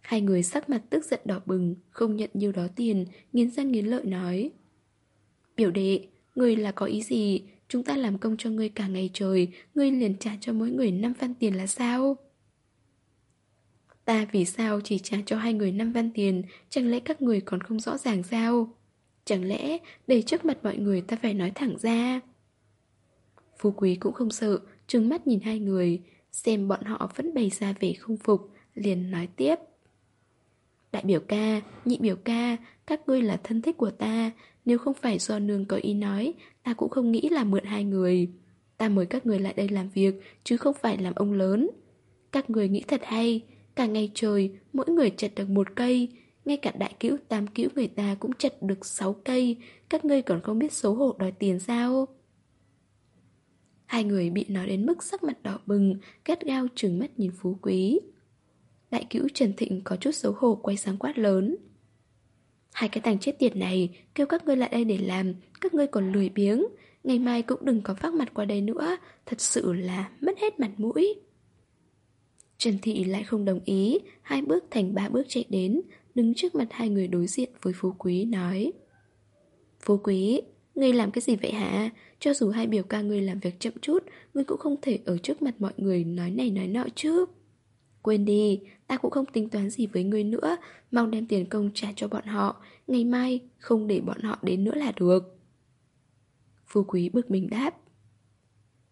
Hai người sắc mặt tức giận đỏ bừng, không nhận nhiêu đó tiền, nghiến răng nghiến lợi nói. Biểu đệ, người là có ý gì? Chúng ta làm công cho ngươi cả ngày trời, ngươi liền trả cho mỗi người 5 văn tiền là sao? Ta vì sao chỉ trả cho hai người 5 văn tiền, chẳng lẽ các người còn không rõ ràng sao? Chẳng lẽ để trước mặt mọi người ta phải nói thẳng ra Phú quý cũng không sợ Trừng mắt nhìn hai người Xem bọn họ vẫn bày ra vẻ không phục Liền nói tiếp. Đại biểu ca, nhị biểu ca Các ngươi là thân thích của ta Nếu không phải do nương có ý nói Ta cũng không nghĩ là mượn hai người. Ta mời các người lại đây làm việc Chứ không phải làm ông lớn. Các người nghĩ thật hay Cả ngày trời, mỗi người chặt được một cây ngay cả đại cữu tam cữu người ta cũng chặt được sáu cây Các ngươi còn không biết xấu hổ đòi tiền sao? Hai người bị nói đến mức sắc mặt đỏ bừng Gắt gao trừng mắt nhìn phú quý. Đại cữu Trần Thịnh có chút xấu hổ quay sang quát lớn. Hai cái thằng chết tiệt này Kêu các ngươi lại đây để làm Các ngươi còn lười biếng. Ngày mai cũng đừng có phát mặt qua đây nữa Thật sự là mất hết mặt mũi. Trần Thị lại không đồng ý Hai bước thành ba bước chạy đến đứng trước mặt hai người đối diện với Phú Quý nói Phú Quý, ngươi làm cái gì vậy hả? Cho dù hai biểu ca ngươi làm việc chậm chút, ngươi cũng không thể ở trước mặt mọi người nói này nói nọ chứ. Quên đi, ta cũng không tính toán gì với ngươi nữa, mong đem tiền công trả cho bọn họ, ngày mai không để bọn họ đến nữa là được. Phú Quý bực mình đáp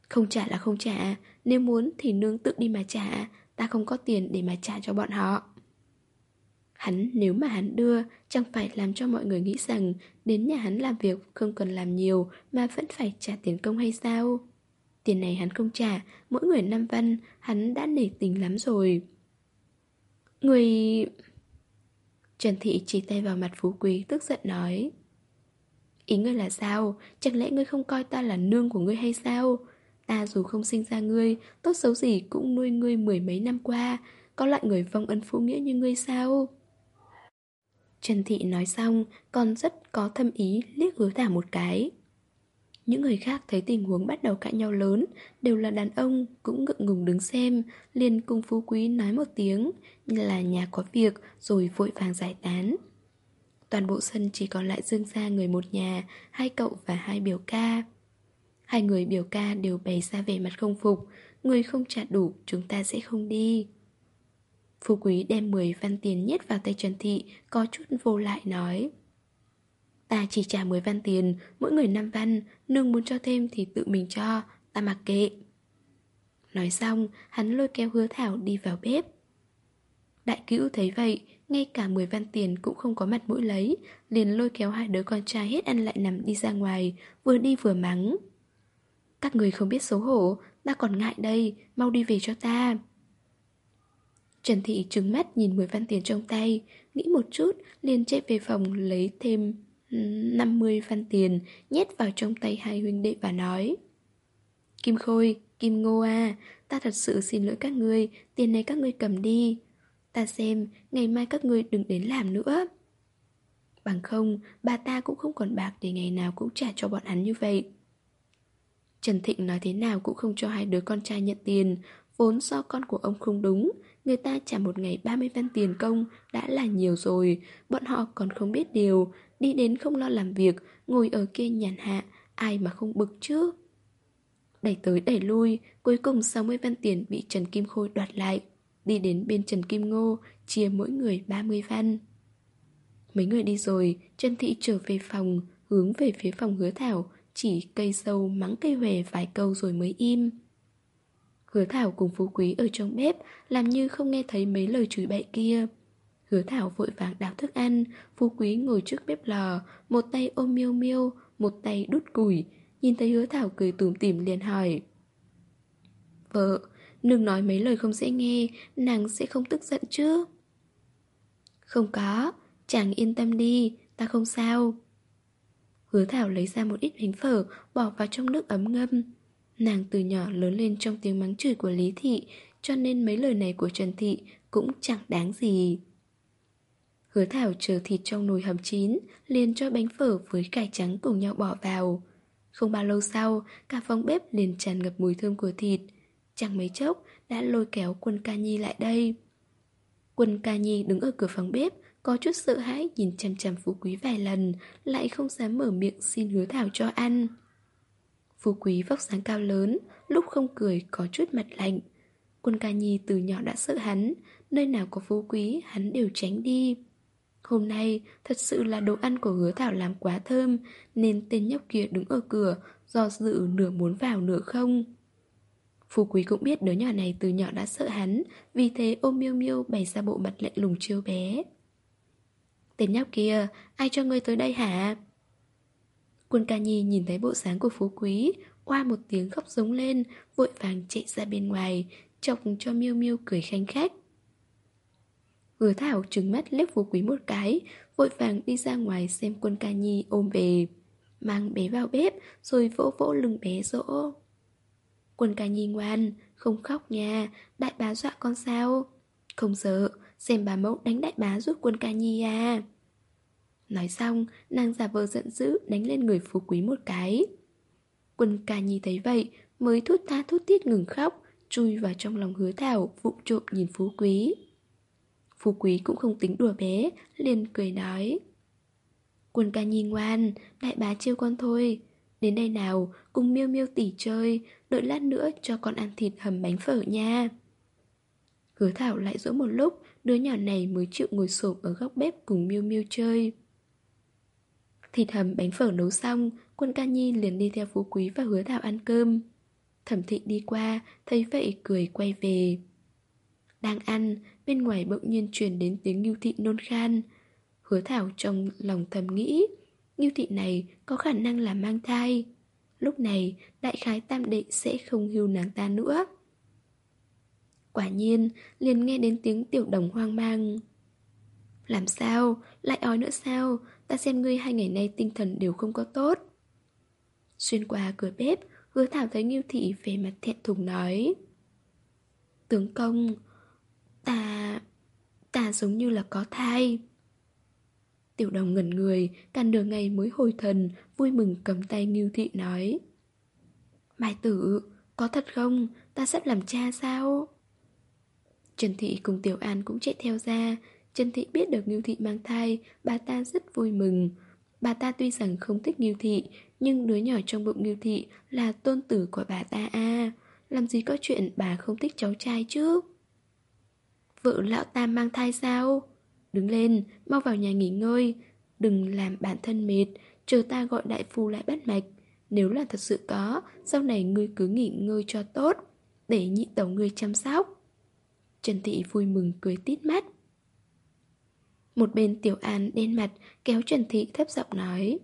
Không trả là không trả, nếu muốn thì nương tự đi mà trả, ta không có tiền để mà trả cho bọn họ. Hắn, nếu mà hắn đưa, Chẳng phải làm cho mọi người nghĩ rằng Đến nhà hắn làm việc không cần làm nhiều Mà vẫn phải trả tiền công hay sao Tiền này hắn không trả, Mỗi người năm văn, Hắn đã nể tình lắm rồi Người... Trần Thị chỉ tay vào mặt Phú Quý, tức giận nói Ý ngươi là sao? Chẳng lẽ ngươi không coi ta là nương của ngươi hay sao? Ta dù không sinh ra ngươi, Tốt xấu gì cũng nuôi ngươi mười mấy năm qua Có loại người vong ân phụ nghĩa như ngươi sao? Trần Thị nói xong còn rất có thâm ý liếc hứa thả một cái. Những người khác thấy tình huống bắt đầu cãi nhau lớn, đều là đàn ông, cũng ngượng ngùng đứng xem, liền cùng phú quý nói một tiếng, là nhà có việc, rồi vội vàng giải tán. Toàn bộ sân chỉ còn lại Dương gia người một nhà, hai cậu và hai biểu ca. Hai người biểu ca đều bày ra vẻ mặt không phục, người không trả đủ chúng ta sẽ không đi. Phú Quý đem 10 văn tiền nhét vào tay Trần Thị Có chút vô lại nói Ta chỉ trả 10 văn tiền, mỗi người 5 văn, nương muốn cho thêm thì tự mình cho, ta mặc kệ. Nói xong, hắn lôi kéo hứa thảo đi vào bếp. Đại cữu thấy vậy, ngay cả 10 văn tiền cũng không có mặt mũi lấy, liền lôi kéo hai đứa con trai hết ăn lại nằm đi ra ngoài, vừa đi vừa mắng. Các người không biết xấu hổ, ta còn ngại đây, mau đi về cho ta. Trần Thị trừng mắt nhìn 10 văn tiền trong tay, nghĩ một chút, liền chạy về phòng lấy thêm 50 văn tiền, nhét vào trong tay hai huynh đệ và nói. Kim Khôi, Kim Ngô à, ta thật sự xin lỗi các ngươi, tiền này các ngươi cầm đi. Ta xem, ngày mai các ngươi đừng đến làm nữa. Bằng không, bà ta cũng không còn bạc để ngày nào cũng trả cho bọn hắn như vậy. Trần Thịnh nói thế nào cũng không cho hai đứa con trai nhận tiền, vốn do con của ông không đúng, người ta trả một ngày 30 văn tiền công đã là nhiều rồi, bọn họ còn không biết điều, đi đến không lo làm việc, ngồi ở kia nhàn hạ, ai mà không bực chứ. Đẩy tới đẩy lui, cuối cùng 60 văn tiền bị Trần Kim Khôi đoạt lại. Đi đến bên Trần Kim Ngô, chia mỗi người 30 văn. Mấy người đi rồi, Trần Thị trở về phòng, hướng về phía phòng hứa thảo, chỉ cây sâu mắng cây hòe vài câu rồi mới im. Hứa Thảo cùng Phú Quý ở trong bếp làm như không nghe thấy mấy lời chửi bậy kia. Hứa Thảo vội vàng đào thức ăn, Phú Quý ngồi trước bếp lò, một tay ôm miêu miêu, một tay đút củi, nhìn thấy Hứa Thảo cười tủm tỉm liền hỏi. Vợ, đừng nói mấy lời không dễ nghe, nàng sẽ không tức giận chứ? Không có, chàng yên tâm đi, ta không sao. Hứa Thảo lấy ra một ít bánh phở, bỏ vào trong nước ấm ngâm. Nàng từ nhỏ lớn lên trong tiếng mắng chửi của Lý Thị, cho nên mấy lời này của Trần Thị cũng chẳng đáng gì. Hứa Thảo chờ thịt trong nồi hầm chín, liền cho bánh phở với cải trắng cùng nhau bỏ vào. Không bao lâu sau, cả phòng bếp liền tràn ngập mùi thơm của thịt. Chẳng mấy chốc đã lôi kéo quân ca nhi lại đây. Quân ca nhi đứng ở cửa phòng bếp, có chút sợ hãi nhìn chằm chằm phú quý vài lần, lại không dám mở miệng xin hứa thảo cho ăn. Phú quý vóc dáng cao lớn, lúc không cười có chút mặt lạnh. Quân ca nhi từ nhỏ đã sợ hắn, nơi nào có phú quý hắn đều tránh đi. Hôm nay thật sự là đồ ăn của hứa thảo làm quá thơm Nên tên nhóc kia đứng ở cửa Do dự nửa muốn vào nửa không Phú quý cũng biết đứa nhỏ này từ nhỏ đã sợ hắn Vì thế ôm miêu miêu bày ra bộ mặt lạnh lùng chiêu bé Tên nhóc kia, ai cho ngươi tới đây hả? Quân ca nhi nhìn thấy bộ dáng của phú quý, Qua một tiếng khóc giống lên, Vội vàng chạy ra bên ngoài, Chọc cho miêu miêu cười khanh khách. Hứa Thảo trừng mắt liếc phú quý một cái, Vội vàng đi ra ngoài xem quân ca nhi ôm về Mang bé vào bếp, Rồi vỗ vỗ lưng bé dỗ. Quân ca nhi ngoan, Không khóc nha, Đại bá dọa con sao? Không sợ, Xem bà mẫu đánh đại bá giúp quân ca nhi à. Nói xong, Nàng giả vờ giận dữ đánh lên người phú quý một cái. Quân ca nhi thấy vậy, Mới thút tha thút tiết ngừng khóc, Chui vào trong lòng hứa thảo, Vụng trộm nhìn phú quý. Phú quý cũng không tính đùa bé, Liền cười nói. Quân ca nhi ngoan, Đại bá chiêu con thôi. Đến đây nào, cùng miêu miêu tỉ chơi, Đợi lát nữa cho con ăn thịt hầm bánh phở nha. Hứa thảo lại dỗ một lúc, Đứa nhỏ này mới chịu ngồi xổm ở góc bếp cùng miêu miêu chơi. Thịt hầm bánh phở nấu xong, Quân ca nhi liền đi theo phú quý và hứa thảo ăn cơm. Thẩm thị đi qua, Thấy vậy cười quay về. Đang ăn, Bên ngoài bỗng nhiên truyền đến tiếng Ngưu Thị nôn khan. Hứa Thảo trong lòng thầm nghĩ, Ngưu Thị này có khả năng là mang thai. Lúc này, đại khái tam đệ sẽ không hưu nàng ta nữa. Quả nhiên, liền nghe đến tiếng tiểu đồng hoang mang. Làm sao? Lại ói nữa sao? Ta xem ngươi hai ngày nay tinh thần đều không có tốt Xuyên qua cửa bếp, Hứa Thảo thấy nghiêu Thị về mặt thẹn thùng nói Tướng công, Ta... ta giống như là có thai Tiểu đồng ngẩn người, Cả nửa ngày mới hồi thần, Vui mừng cầm tay nghiêu Thị nói Mai tử, Có thật không? Ta sắp làm cha sao? Trần Thị cùng Tiểu An cũng chạy theo ra Trần Thị biết được Ngưu Thị mang thai Bà ta rất vui mừng. Bà ta tuy rằng không thích Ngưu Thị Nhưng đứa nhỏ trong bụng Ngưu Thị Là tôn tử của bà ta à Làm gì có chuyện bà không thích cháu trai chứ? Vợ lão tam mang thai sao? Đứng lên, mau vào nhà nghỉ ngơi. Đừng làm bản thân mệt Chờ ta gọi đại phu lại bắt mạch. Nếu là thật sự có Sau này ngươi cứ nghỉ ngơi cho tốt Để nhị tẩu ngươi chăm sóc. Trần Thị vui mừng cười tít mắt. Một bên Tiểu An đen mặt Kéo Trần Thị thấp giọng nói.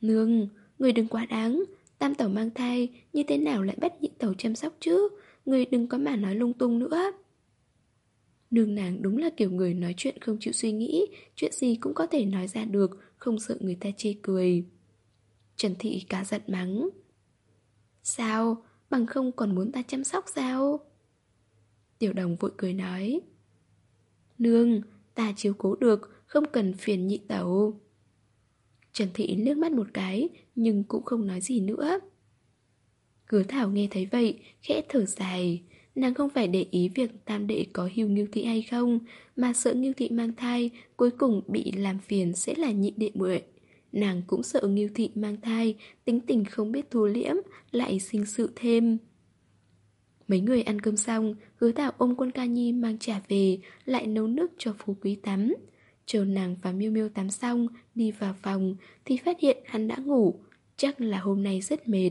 Nương, người đừng quá đáng. Tam tẩu mang thai Như thế nào lại bắt nhị tẩu chăm sóc chứ? Người đừng có mà nói lung tung nữa. Nương nàng đúng là kiểu người nói chuyện không chịu suy nghĩ Chuyện gì cũng có thể nói ra được Không sợ người ta chê cười. Trần Thị cả giận mắng. Sao? Bằng không còn muốn ta chăm sóc sao? Tiểu đồng vội cười nói. Nương, ta chiếu cố được, Không cần phiền nhị tẩu. Trần Thị liếc mắt một cái, Nhưng cũng không nói gì nữa. Hứa Thảo nghe thấy vậy, Khẽ thở dài. Nàng không phải để ý việc tam đệ có hưu nghiêu thị hay không, Mà sợ nghiêu thị mang thai, Cuối cùng bị làm phiền sẽ là nhị đệ muội. Nàng cũng sợ nghiêu thị mang thai, Tính tình không biết thu liễm, Lại sinh sự thêm. Mấy người ăn cơm xong Hứa Thảo ôm quân ca nhi mang trả về Lại nấu nước cho phú quý tắm Chờ nàng và miêu miêu tắm xong Đi vào phòng Thì phát hiện hắn đã ngủ Chắc là hôm nay rất mệt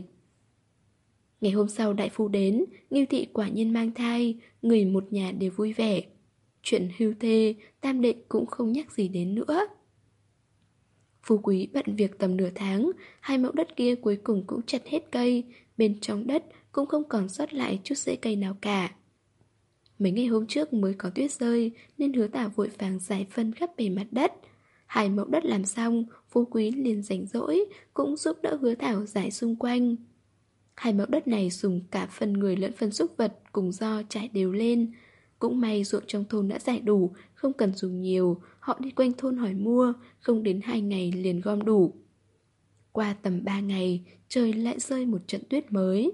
Ngày hôm sau đại phu đến, Nghiêu thị quả nhiên mang thai, người một nhà đều vui vẻ. Chuyện hưu thê, tam đệ cũng không nhắc gì đến nữa. Phú quý bận việc tầm nửa tháng, hai mẫu đất kia cuối cùng cũng chặt hết cây, bên trong đất cũng không còn sót lại chút rễ cây nào cả. Mấy ngày hôm trước mới có tuyết rơi nên hứa tả vội vàng giải phân khắp bề mặt đất. Hai mẫu đất làm xong, phú quý liền rảnh rỗi, cũng giúp đỡ hứa thảo giải xung quanh. Hai mẫu đất này dùng cả phần người lẫn phần súc vật cùng do trải đều lên. Cũng may ruộng trong thôn đã giải đủ, không cần dùng nhiều, họ đi quanh thôn hỏi mua, không đến hai ngày liền gom đủ. Qua tầm ba ngày, trời lại rơi một trận tuyết mới.